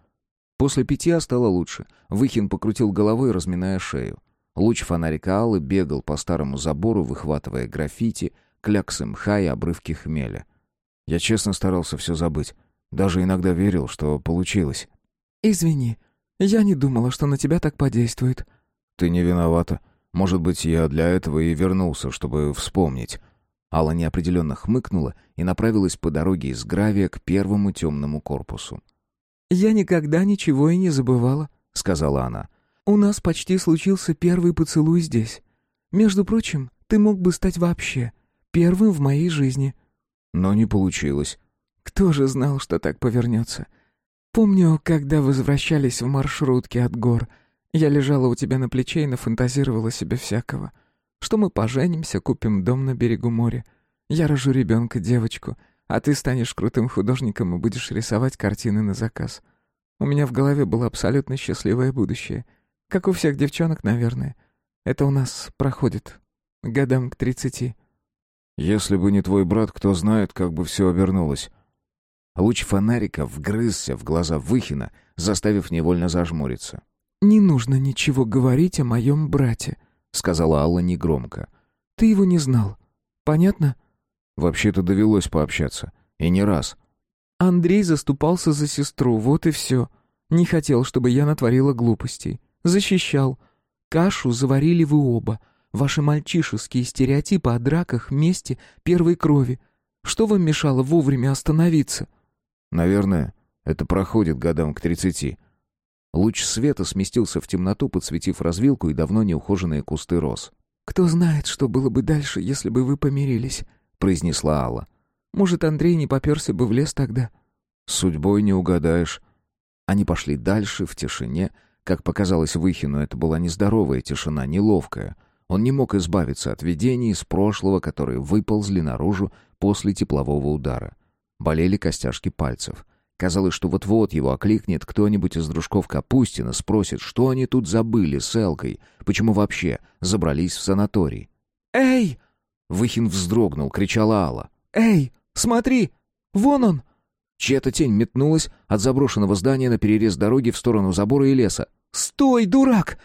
После питья стало лучше. Выхин покрутил головой, разминая шею. Луч фонарика Аллы бегал по старому забору, выхватывая граффити, кляксы мха и обрывки хмеля. Я честно старался все забыть. Даже иногда верил, что получилось. «Извини, я не думала, что на тебя так подействует». «Ты не виновата. Может быть, я для этого и вернулся, чтобы вспомнить». Алла неопределенно хмыкнула и направилась по дороге из гравия к первому темному корпусу. «Я никогда ничего и не забывала», — сказала она. У нас почти случился первый поцелуй здесь. Между прочим, ты мог бы стать вообще первым в моей жизни. Но не получилось. Кто же знал, что так повернется? Помню, когда возвращались в маршрутке от гор, я лежала у тебя на плече и нафантазировала себе всякого. Что мы поженимся, купим дом на берегу моря. Я рожу ребенка, девочку, а ты станешь крутым художником и будешь рисовать картины на заказ. У меня в голове было абсолютно счастливое будущее — как у всех девчонок, наверное. Это у нас проходит. Годам к тридцати. Если бы не твой брат, кто знает, как бы все обернулось. Луч фонарика вгрызся в глаза Выхина, заставив невольно зажмуриться. «Не нужно ничего говорить о моем брате», — сказала Алла негромко. «Ты его не знал. Понятно?» «Вообще-то довелось пообщаться. И не раз». Андрей заступался за сестру, вот и все. Не хотел, чтобы я натворила глупостей. Защищал. Кашу заварили вы оба. Ваши мальчишеские стереотипы о драках, мести, первой крови. Что вам мешало вовремя остановиться? Наверное, это проходит годам к тридцати. Луч света сместился в темноту, подсветив развилку и давно неухоженные кусты роз. «Кто знает, что было бы дальше, если бы вы помирились», — произнесла Алла. «Может, Андрей не поперся бы в лес тогда?» «С судьбой не угадаешь». Они пошли дальше, в тишине, как показалось Выхину, это была нездоровая тишина, неловкая. Он не мог избавиться от видений из прошлого, которые выползли наружу после теплового удара. Болели костяшки пальцев. Казалось, что вот-вот его окликнет кто-нибудь из дружков Капустина, спросит, что они тут забыли с Элкой, почему вообще забрались в санаторий. «Эй!» Выхин вздрогнул, кричала Алла. «Эй, смотри! Вон он!» Чья-то тень метнулась от заброшенного здания на перерез дороги в сторону забора и леса. «Стой, дурак!»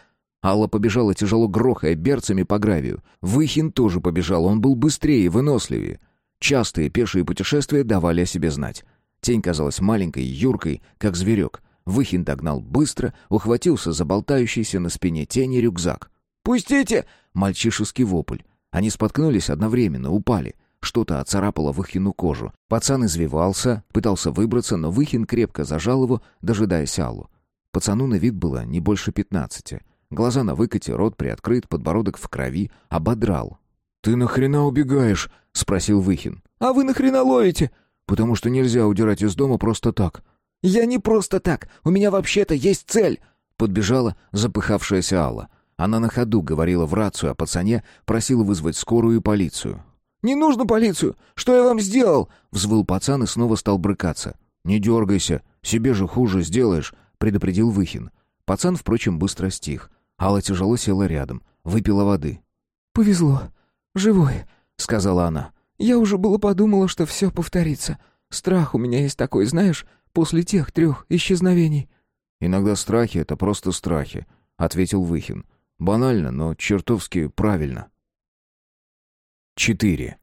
Алла побежала, тяжело грохая берцами по гравию. Выхин тоже побежал, он был быстрее и выносливее. Частые пешие путешествия давали о себе знать. Тень казалась маленькой, юркой, как зверек. Выхин догнал быстро, ухватился за болтающийся на спине тени рюкзак. «Пустите!» — мальчишеский вопль. Они споткнулись одновременно, упали. Что-то оцарапало Выхину кожу. Пацан извивался, пытался выбраться, но Выхин крепко зажал его, дожидаясь Аллу. Пацану на вид было не больше пятнадцати. Глаза на выкате, рот приоткрыт, подбородок в крови, ободрал. «Ты нахрена убегаешь?» — спросил Выхин. «А вы нахрена ловите?» «Потому что нельзя удирать из дома просто так». «Я не просто так. У меня вообще-то есть цель!» Подбежала запыхавшаяся Алла. Она на ходу говорила в рацию о пацане, просила вызвать скорую и полицию. «Не нужно полицию! Что я вам сделал?» — взвыл пацан и снова стал брыкаться. «Не дергайся, себе же хуже сделаешь», — предупредил Выхин. Пацан, впрочем, быстро стих. Алла тяжело села рядом, выпила воды. «Повезло. Живой», — сказала она. «Я уже было подумала, что все повторится. Страх у меня есть такой, знаешь, после тех трех исчезновений». «Иногда страхи — это просто страхи», — ответил Выхин. «Банально, но чертовски правильно». 4.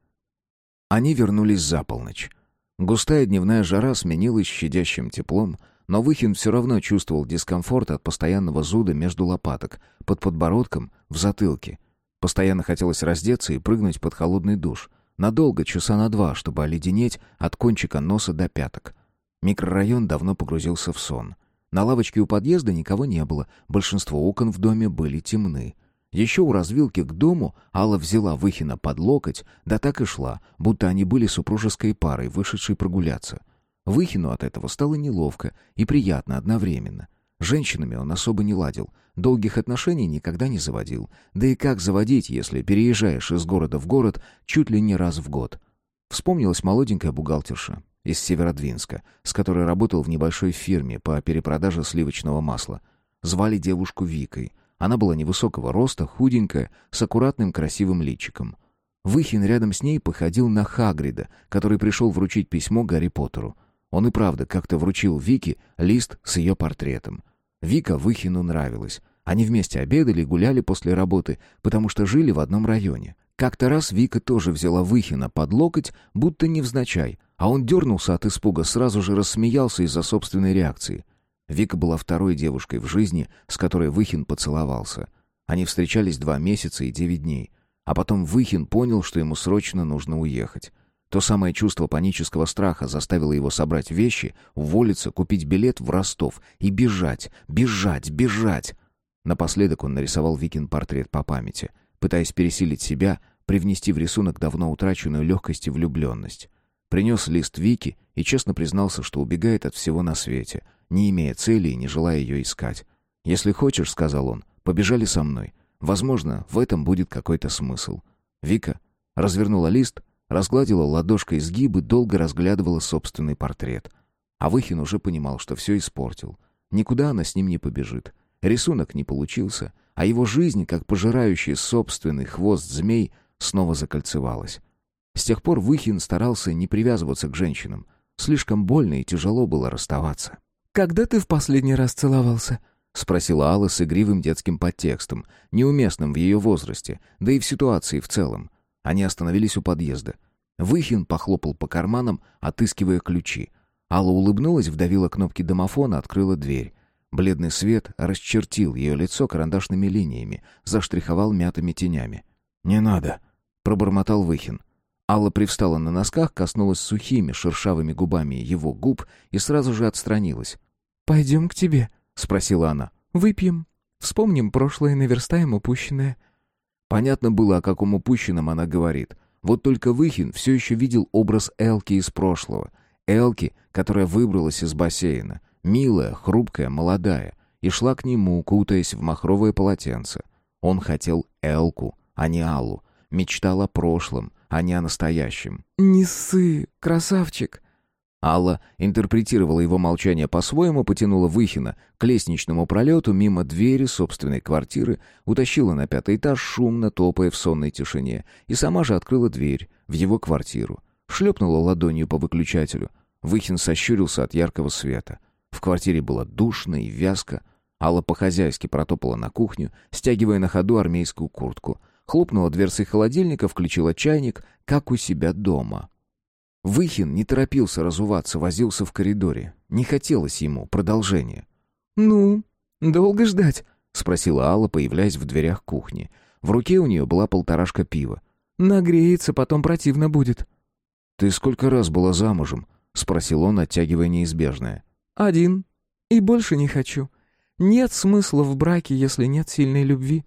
Они вернулись за полночь. Густая дневная жара сменилась щадящим теплом, но Выхин все равно чувствовал дискомфорт от постоянного зуда между лопаток, под подбородком, в затылке. Постоянно хотелось раздеться и прыгнуть под холодный душ. Надолго, часа на два, чтобы оледенеть от кончика носа до пяток. Микрорайон давно погрузился в сон. На лавочке у подъезда никого не было, большинство окон в доме были темны. Еще у развилки к дому Алла взяла Выхина под локоть, да так и шла, будто они были супружеской парой, вышедшей прогуляться. Выхину от этого стало неловко и приятно одновременно. Женщинами он особо не ладил, долгих отношений никогда не заводил. Да и как заводить, если переезжаешь из города в город чуть ли не раз в год? Вспомнилась молоденькая бухгалтерша из Северодвинска, с которой работал в небольшой фирме по перепродаже сливочного масла. Звали девушку Викой. Она была невысокого роста, худенькая, с аккуратным красивым личиком. Выхин рядом с ней походил на Хагрида, который пришел вручить письмо Гарри Поттеру. Он и правда как-то вручил Вике лист с ее портретом. Вика Выхину нравилась. Они вместе обедали и гуляли после работы, потому что жили в одном районе. Как-то раз Вика тоже взяла Выхина под локоть, будто невзначай, а он дернулся от испуга, сразу же рассмеялся из-за собственной реакции. Вика была второй девушкой в жизни, с которой Выхин поцеловался. Они встречались два месяца и девять дней. А потом Выхин понял, что ему срочно нужно уехать. То самое чувство панического страха заставило его собрать вещи, уволиться, купить билет в Ростов и бежать, бежать, бежать. Напоследок он нарисовал Викин портрет по памяти, пытаясь пересилить себя, привнести в рисунок давно утраченную легкость и влюбленность. Принес лист Вики и честно признался, что убегает от всего на свете, не имея цели и не желая ее искать. «Если хочешь», — сказал он, — «побежали со мной. Возможно, в этом будет какой-то смысл». Вика развернула лист, разгладила ладошкой изгибы, долго разглядывала собственный портрет. А Выхин уже понимал, что все испортил. Никуда она с ним не побежит. Рисунок не получился, а его жизнь, как пожирающий собственный хвост змей, снова закольцевалась. С тех пор Выхин старался не привязываться к женщинам. Слишком больно и тяжело было расставаться. «Когда ты в последний раз целовался?» — спросила Алла с игривым детским подтекстом, неуместным в ее возрасте, да и в ситуации в целом. Они остановились у подъезда. Выхин похлопал по карманам, отыскивая ключи. Алла улыбнулась, вдавила кнопки домофона, открыла дверь. Бледный свет расчертил ее лицо карандашными линиями, заштриховал мятыми тенями. «Не надо», — пробормотал Выхин. Алла привстала на носках, коснулась сухими, шершавыми губами его губ и сразу же отстранилась. «Пойдем к тебе», — спросила она. «Выпьем. Вспомним прошлое наверстаем упущенное». Понятно было, о каком упущенном она говорит. Вот только Выхин все еще видел образ Элки из прошлого. Элки, которая выбралась из бассейна. Милая, хрупкая, молодая. И шла к нему, кутаясь в махровое полотенце. Он хотел Элку, а не Аллу. Мечтал о прошлом, а не о настоящем. «Не ссы, красавчик!» Алла интерпретировала его молчание по-своему, потянула Выхина к лестничному пролету мимо двери собственной квартиры, утащила на пятый этаж, шумно топая в сонной тишине, и сама же открыла дверь в его квартиру. Шлепнула ладонью по выключателю. Выхин сощурился от яркого света. В квартире было душно и вязко. Алла по-хозяйски протопала на кухню, стягивая на ходу армейскую куртку. Хлопнула дверцей холодильника, включила чайник, как у себя дома. Выхин не торопился разуваться, возился в коридоре. Не хотелось ему продолжения. «Ну, долго ждать?» — спросила Алла, появляясь в дверях кухни. В руке у нее была полторашка пива. «Нагреется, потом противно будет». «Ты сколько раз была замужем?» — спросил он, оттягивая неизбежное. «Один. И больше не хочу. Нет смысла в браке, если нет сильной любви.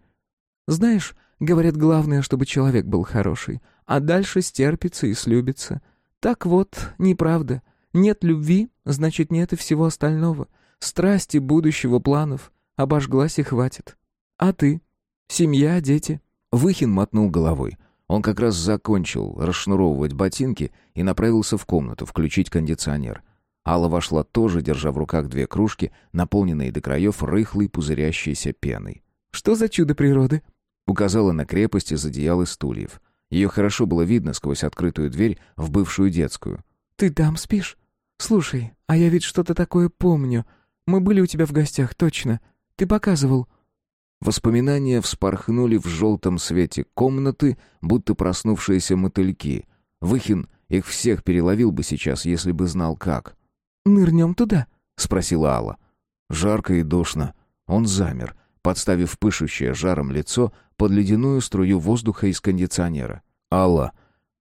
Знаешь, говорят, главное, чтобы человек был хороший, а дальше стерпится и слюбится. Так вот, неправда. Нет любви, значит, нет и всего остального. Страсти, будущего, планов. Обожглась и хватит. А ты? Семья, дети?» Выхин мотнул головой. Он как раз закончил расшнуровывать ботинки и направился в комнату включить кондиционер. Алла вошла тоже, держа в руках две кружки, наполненные до краев рыхлой пузырящейся пеной. «Что за чудо природы?» Указала на крепость из одеял и стульев. Ее хорошо было видно сквозь открытую дверь в бывшую детскую. «Ты там спишь? Слушай, а я ведь что-то такое помню. Мы были у тебя в гостях, точно. Ты показывал». Воспоминания вспорхнули в желтом свете комнаты, будто проснувшиеся мотыльки. Выхин их всех переловил бы сейчас, если бы знал как. «Нырнем туда?» — спросила Алла. Жарко и душно. Он замер, подставив пышущее жаром лицо под ледяную струю воздуха из кондиционера. «Алла,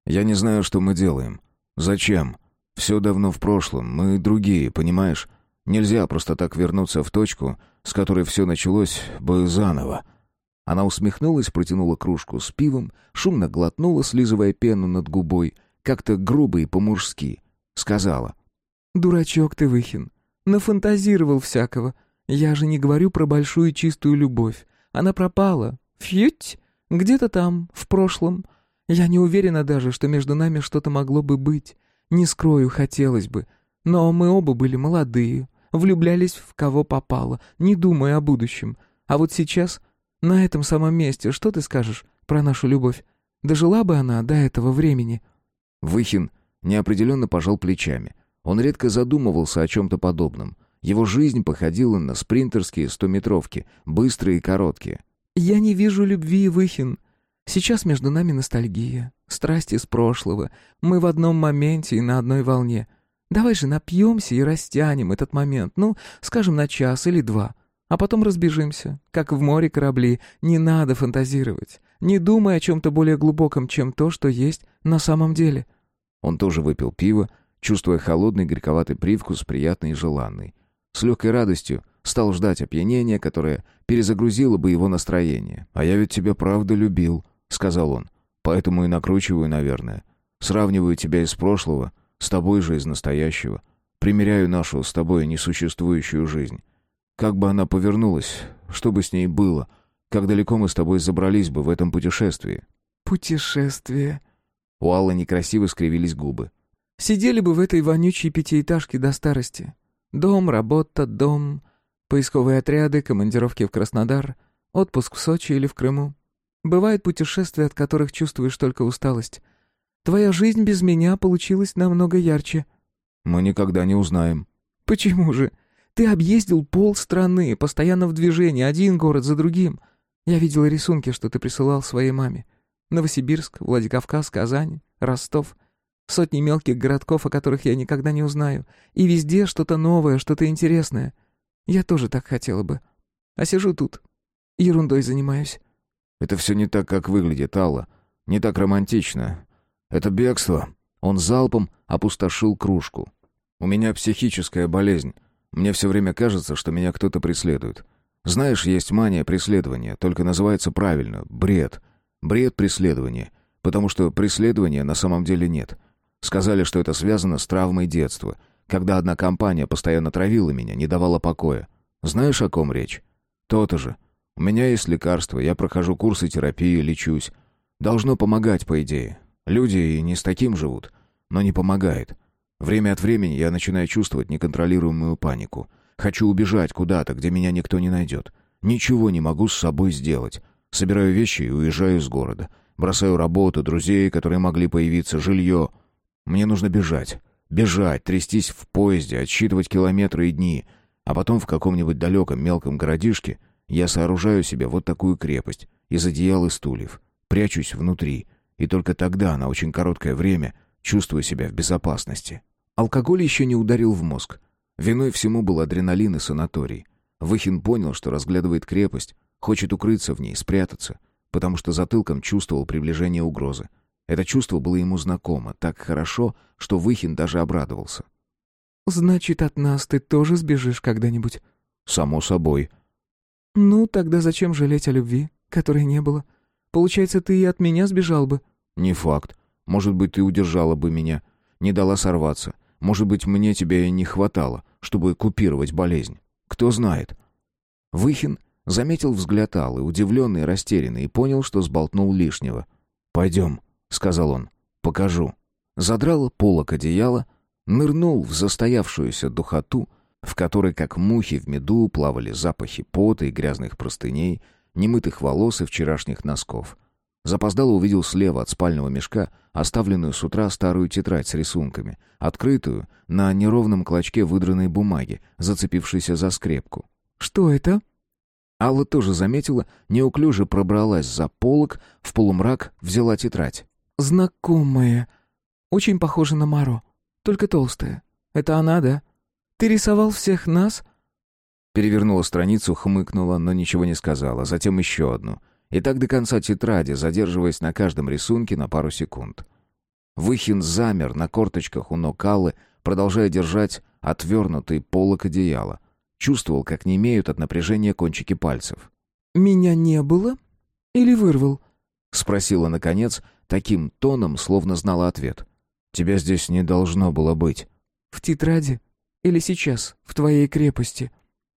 Я не знаю, что мы делаем. Зачем? Все давно в прошлом, мы другие, понимаешь? Нельзя просто так вернуться в точку, с которой все началось бы заново». Она усмехнулась, протянула кружку с пивом, шумно глотнула, слизывая пену над губой, как-то грубо и по-мужски. Сказала. «Дурачок ты, Выхин. Нафантазировал всякого. Я же не говорю про большую чистую любовь. Она пропала. Фьють! Где-то там, в прошлом. Я не уверена даже, что между нами что-то могло бы быть. Не скрою, хотелось бы. Но мы оба были молодые, влюблялись в кого попало, не думая о будущем. А вот сейчас, на этом самом месте, что ты скажешь про нашу любовь? Дожила бы она до этого времени?» Выхин неопределенно пожал плечами. Он редко задумывался о чем-то подобном. Его жизнь походила на спринтерские стометровки, быстрые и короткие. «Я не вижу любви, Выхин. Сейчас между нами ностальгия, страсти с прошлого. Мы в одном моменте и на одной волне. Давай же напьемся и растянем этот момент, ну, скажем, на час или два. А потом разбежимся, как в море корабли. Не надо фантазировать. Не думай о чем-то более глубоком, чем то, что есть на самом деле». Он тоже выпил пиво, чувствуя холодный горьковатый привкус, приятный и желанный. С легкой радостью стал ждать опьянения, которое перезагрузило бы его настроение. «А я ведь тебя правда любил», — сказал он. «Поэтому и накручиваю, наверное. Сравниваю тебя из прошлого, с тобой же из настоящего. Примеряю нашу с тобой несуществующую жизнь. Как бы она повернулась, что бы с ней было, как далеко мы с тобой забрались бы в этом путешествии». «Путешествие...» У Аллы некрасиво скривились губы. «Сидели бы в этой вонючей пятиэтажке до старости. Дом, работа, дом, поисковые отряды, командировки в Краснодар, отпуск в Сочи или в Крыму. Бывают путешествия, от которых чувствуешь только усталость. Твоя жизнь без меня получилась намного ярче». «Мы никогда не узнаем». «Почему же? Ты объездил пол страны, постоянно в движении, один город за другим. Я видела рисунки, что ты присылал своей маме. Новосибирск, Владикавказ, Казань, Ростов. Сотни мелких городков, о которых я никогда не узнаю. И везде что-то новое, что-то интересное. Я тоже так хотела бы. А сижу тут. Ерундой занимаюсь. Это все не так, как выглядит, Алла. Не так романтично. Это бегство. Он залпом опустошил кружку. У меня психическая болезнь. Мне все время кажется, что меня кто-то преследует. Знаешь, есть мания преследования, только называется правильно — бред. Бред преследования. Потому что преследования на самом деле нет. Сказали, что это связано с травмой детства, когда одна компания постоянно травила меня, не давала покоя. Знаешь, о ком речь? То-то же. У меня есть лекарства, я прохожу курсы терапии, лечусь. Должно помогать, по идее. Люди и не с таким живут, но не помогает. Время от времени я начинаю чувствовать неконтролируемую панику. Хочу убежать куда-то, где меня никто не найдет. Ничего не могу с собой сделать. Собираю вещи и уезжаю из города. Бросаю работу, друзей, которые могли появиться, жилье. Мне нужно бежать. Бежать, трястись в поезде, отсчитывать километры и дни. А потом в каком-нибудь далеком мелком городишке я сооружаю себе вот такую крепость из одеял и стульев. Прячусь внутри. И только тогда, на очень короткое время, чувствую себя в безопасности. Алкоголь еще не ударил в мозг. Виной всему был адреналин и санаторий. Выхин понял, что разглядывает крепость, хочет укрыться в ней, спрятаться, потому что затылком чувствовал приближение угрозы. Это чувство было ему знакомо, так хорошо, что Выхин даже обрадовался. «Значит, от нас ты тоже сбежишь когда-нибудь?» «Само собой». «Ну, тогда зачем жалеть о любви, которой не было? Получается, ты и от меня сбежал бы?» «Не факт. Может быть, ты удержала бы меня, не дала сорваться. Может быть, мне тебя и не хватало, чтобы купировать болезнь. Кто знает. Выхин заметил взгляд Аллы, удивленный и растерянный, и понял, что сболтнул лишнего. «Пойдем», — сказал он, — «покажу». Задрал полок одеяла, нырнул в застоявшуюся духоту, в которой, как мухи в меду, плавали запахи пота и грязных простыней, немытых волос и вчерашних носков. Запоздало увидел слева от спального мешка оставленную с утра старую тетрадь с рисунками, открытую на неровном клочке выдранной бумаги, зацепившейся за скрепку. «Что это?» Алла тоже заметила, неуклюже пробралась за полок, в полумрак взяла тетрадь. «Знакомая. Очень похожа на Маро, только толстая. Это она, да? Ты рисовал всех нас?» Перевернула страницу, хмыкнула, но ничего не сказала, затем еще одну — и так до конца тетради, задерживаясь на каждом рисунке на пару секунд. Выхин замер на корточках у ног Аллы, продолжая держать отвернутый полок одеяла. Чувствовал, как немеют от напряжения кончики пальцев. «Меня не было? Или вырвал?» — спросила, наконец, таким тоном, словно знала ответ. «Тебя здесь не должно было быть». «В тетради? Или сейчас, в твоей крепости?»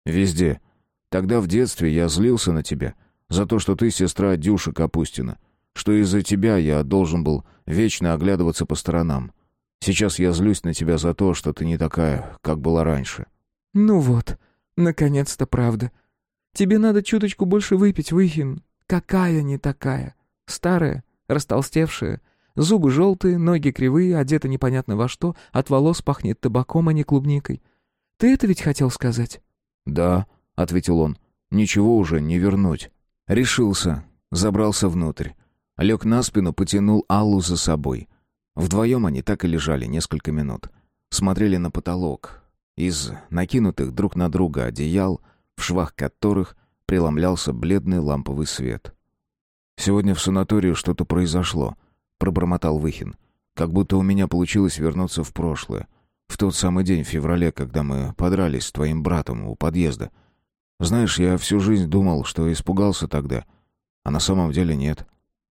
«Везде. Тогда в детстве я злился на тебя, за то, что ты сестра Дюши Капустина, что из-за тебя я должен был вечно оглядываться по сторонам. Сейчас я злюсь на тебя за то, что ты не такая, как была раньше». «Ну вот, наконец-то правда. Тебе надо чуточку больше выпить, Выхин. Какая не такая? Старая, растолстевшая, зубы желтые, ноги кривые, одета непонятно во что, от волос пахнет табаком, а не клубникой. Ты это ведь хотел сказать?» «Да», — ответил он, — «ничего уже не вернуть». Решился, забрался внутрь. Лег на спину, потянул Аллу за собой. Вдвоем они так и лежали несколько минут. Смотрели на потолок. Из накинутых друг на друга одеял, в швах которых преломлялся бледный ламповый свет. «Сегодня в санатории что-то произошло», — пробормотал Выхин. «Как будто у меня получилось вернуться в прошлое. В тот самый день в феврале, когда мы подрались с твоим братом у подъезда. Знаешь, я всю жизнь думал, что испугался тогда, а на самом деле нет.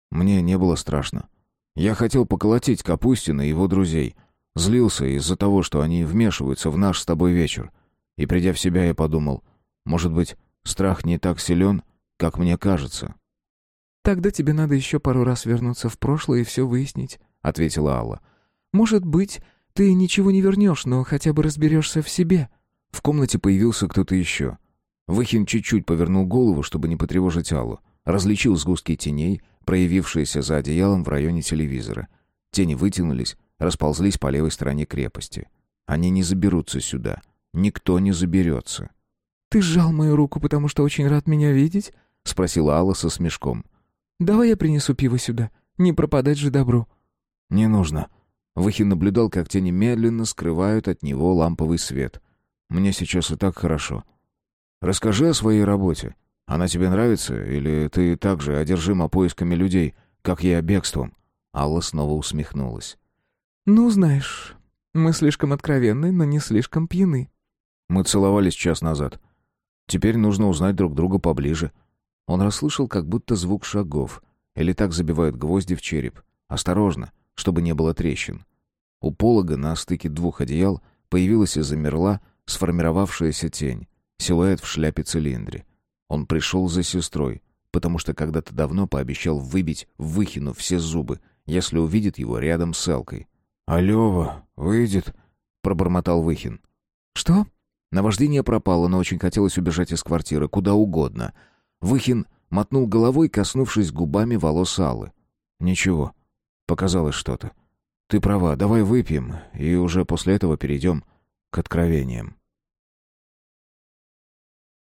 Мне не было страшно. Я хотел поколотить Капустина и его друзей. Злился из-за того, что они вмешиваются в наш с тобой вечер. И придя в себя, я подумал, может быть, страх не так силен, как мне кажется. «Тогда тебе надо еще пару раз вернуться в прошлое и все выяснить», — ответила Алла. «Может быть, ты ничего не вернешь, но хотя бы разберешься в себе». В комнате появился кто-то еще. Выхин чуть-чуть повернул голову, чтобы не потревожить Аллу. Различил сгустки теней, проявившиеся за одеялом в районе телевизора. Тени вытянулись, расползлись по левой стороне крепости. Они не заберутся сюда. Никто не заберется. «Ты сжал мою руку, потому что очень рад меня видеть?» — спросила Алла со смешком. «Давай я принесу пиво сюда. Не пропадать же добру». «Не нужно». Выхин наблюдал, как тени медленно скрывают от него ламповый свет. «Мне сейчас и так хорошо. Расскажи о своей работе. Она тебе нравится, или ты также одержима поисками людей, как я бегством?» Алла снова усмехнулась. «Ну, знаешь, мы слишком откровенны, но не слишком пьяны». «Мы целовались час назад. Теперь нужно узнать друг друга поближе». Он расслышал как будто звук шагов. Или так забивают гвозди в череп. Осторожно, чтобы не было трещин. У полога на стыке двух одеял появилась и замерла сформировавшаяся тень. Силуэт в шляпе-цилиндре. Он пришел за сестрой, потому что когда-то давно пообещал выбить Выхину все зубы, если увидит его рядом с Элкой. «А Лёва выйдет?» — пробормотал Выхин. «Что?» Наваждение пропало, но очень хотелось убежать из квартиры, куда угодно. Выхин мотнул головой, коснувшись губами волос Аллы. «Ничего. Показалось что-то. Ты права, давай выпьем, и уже после этого перейдем к откровениям».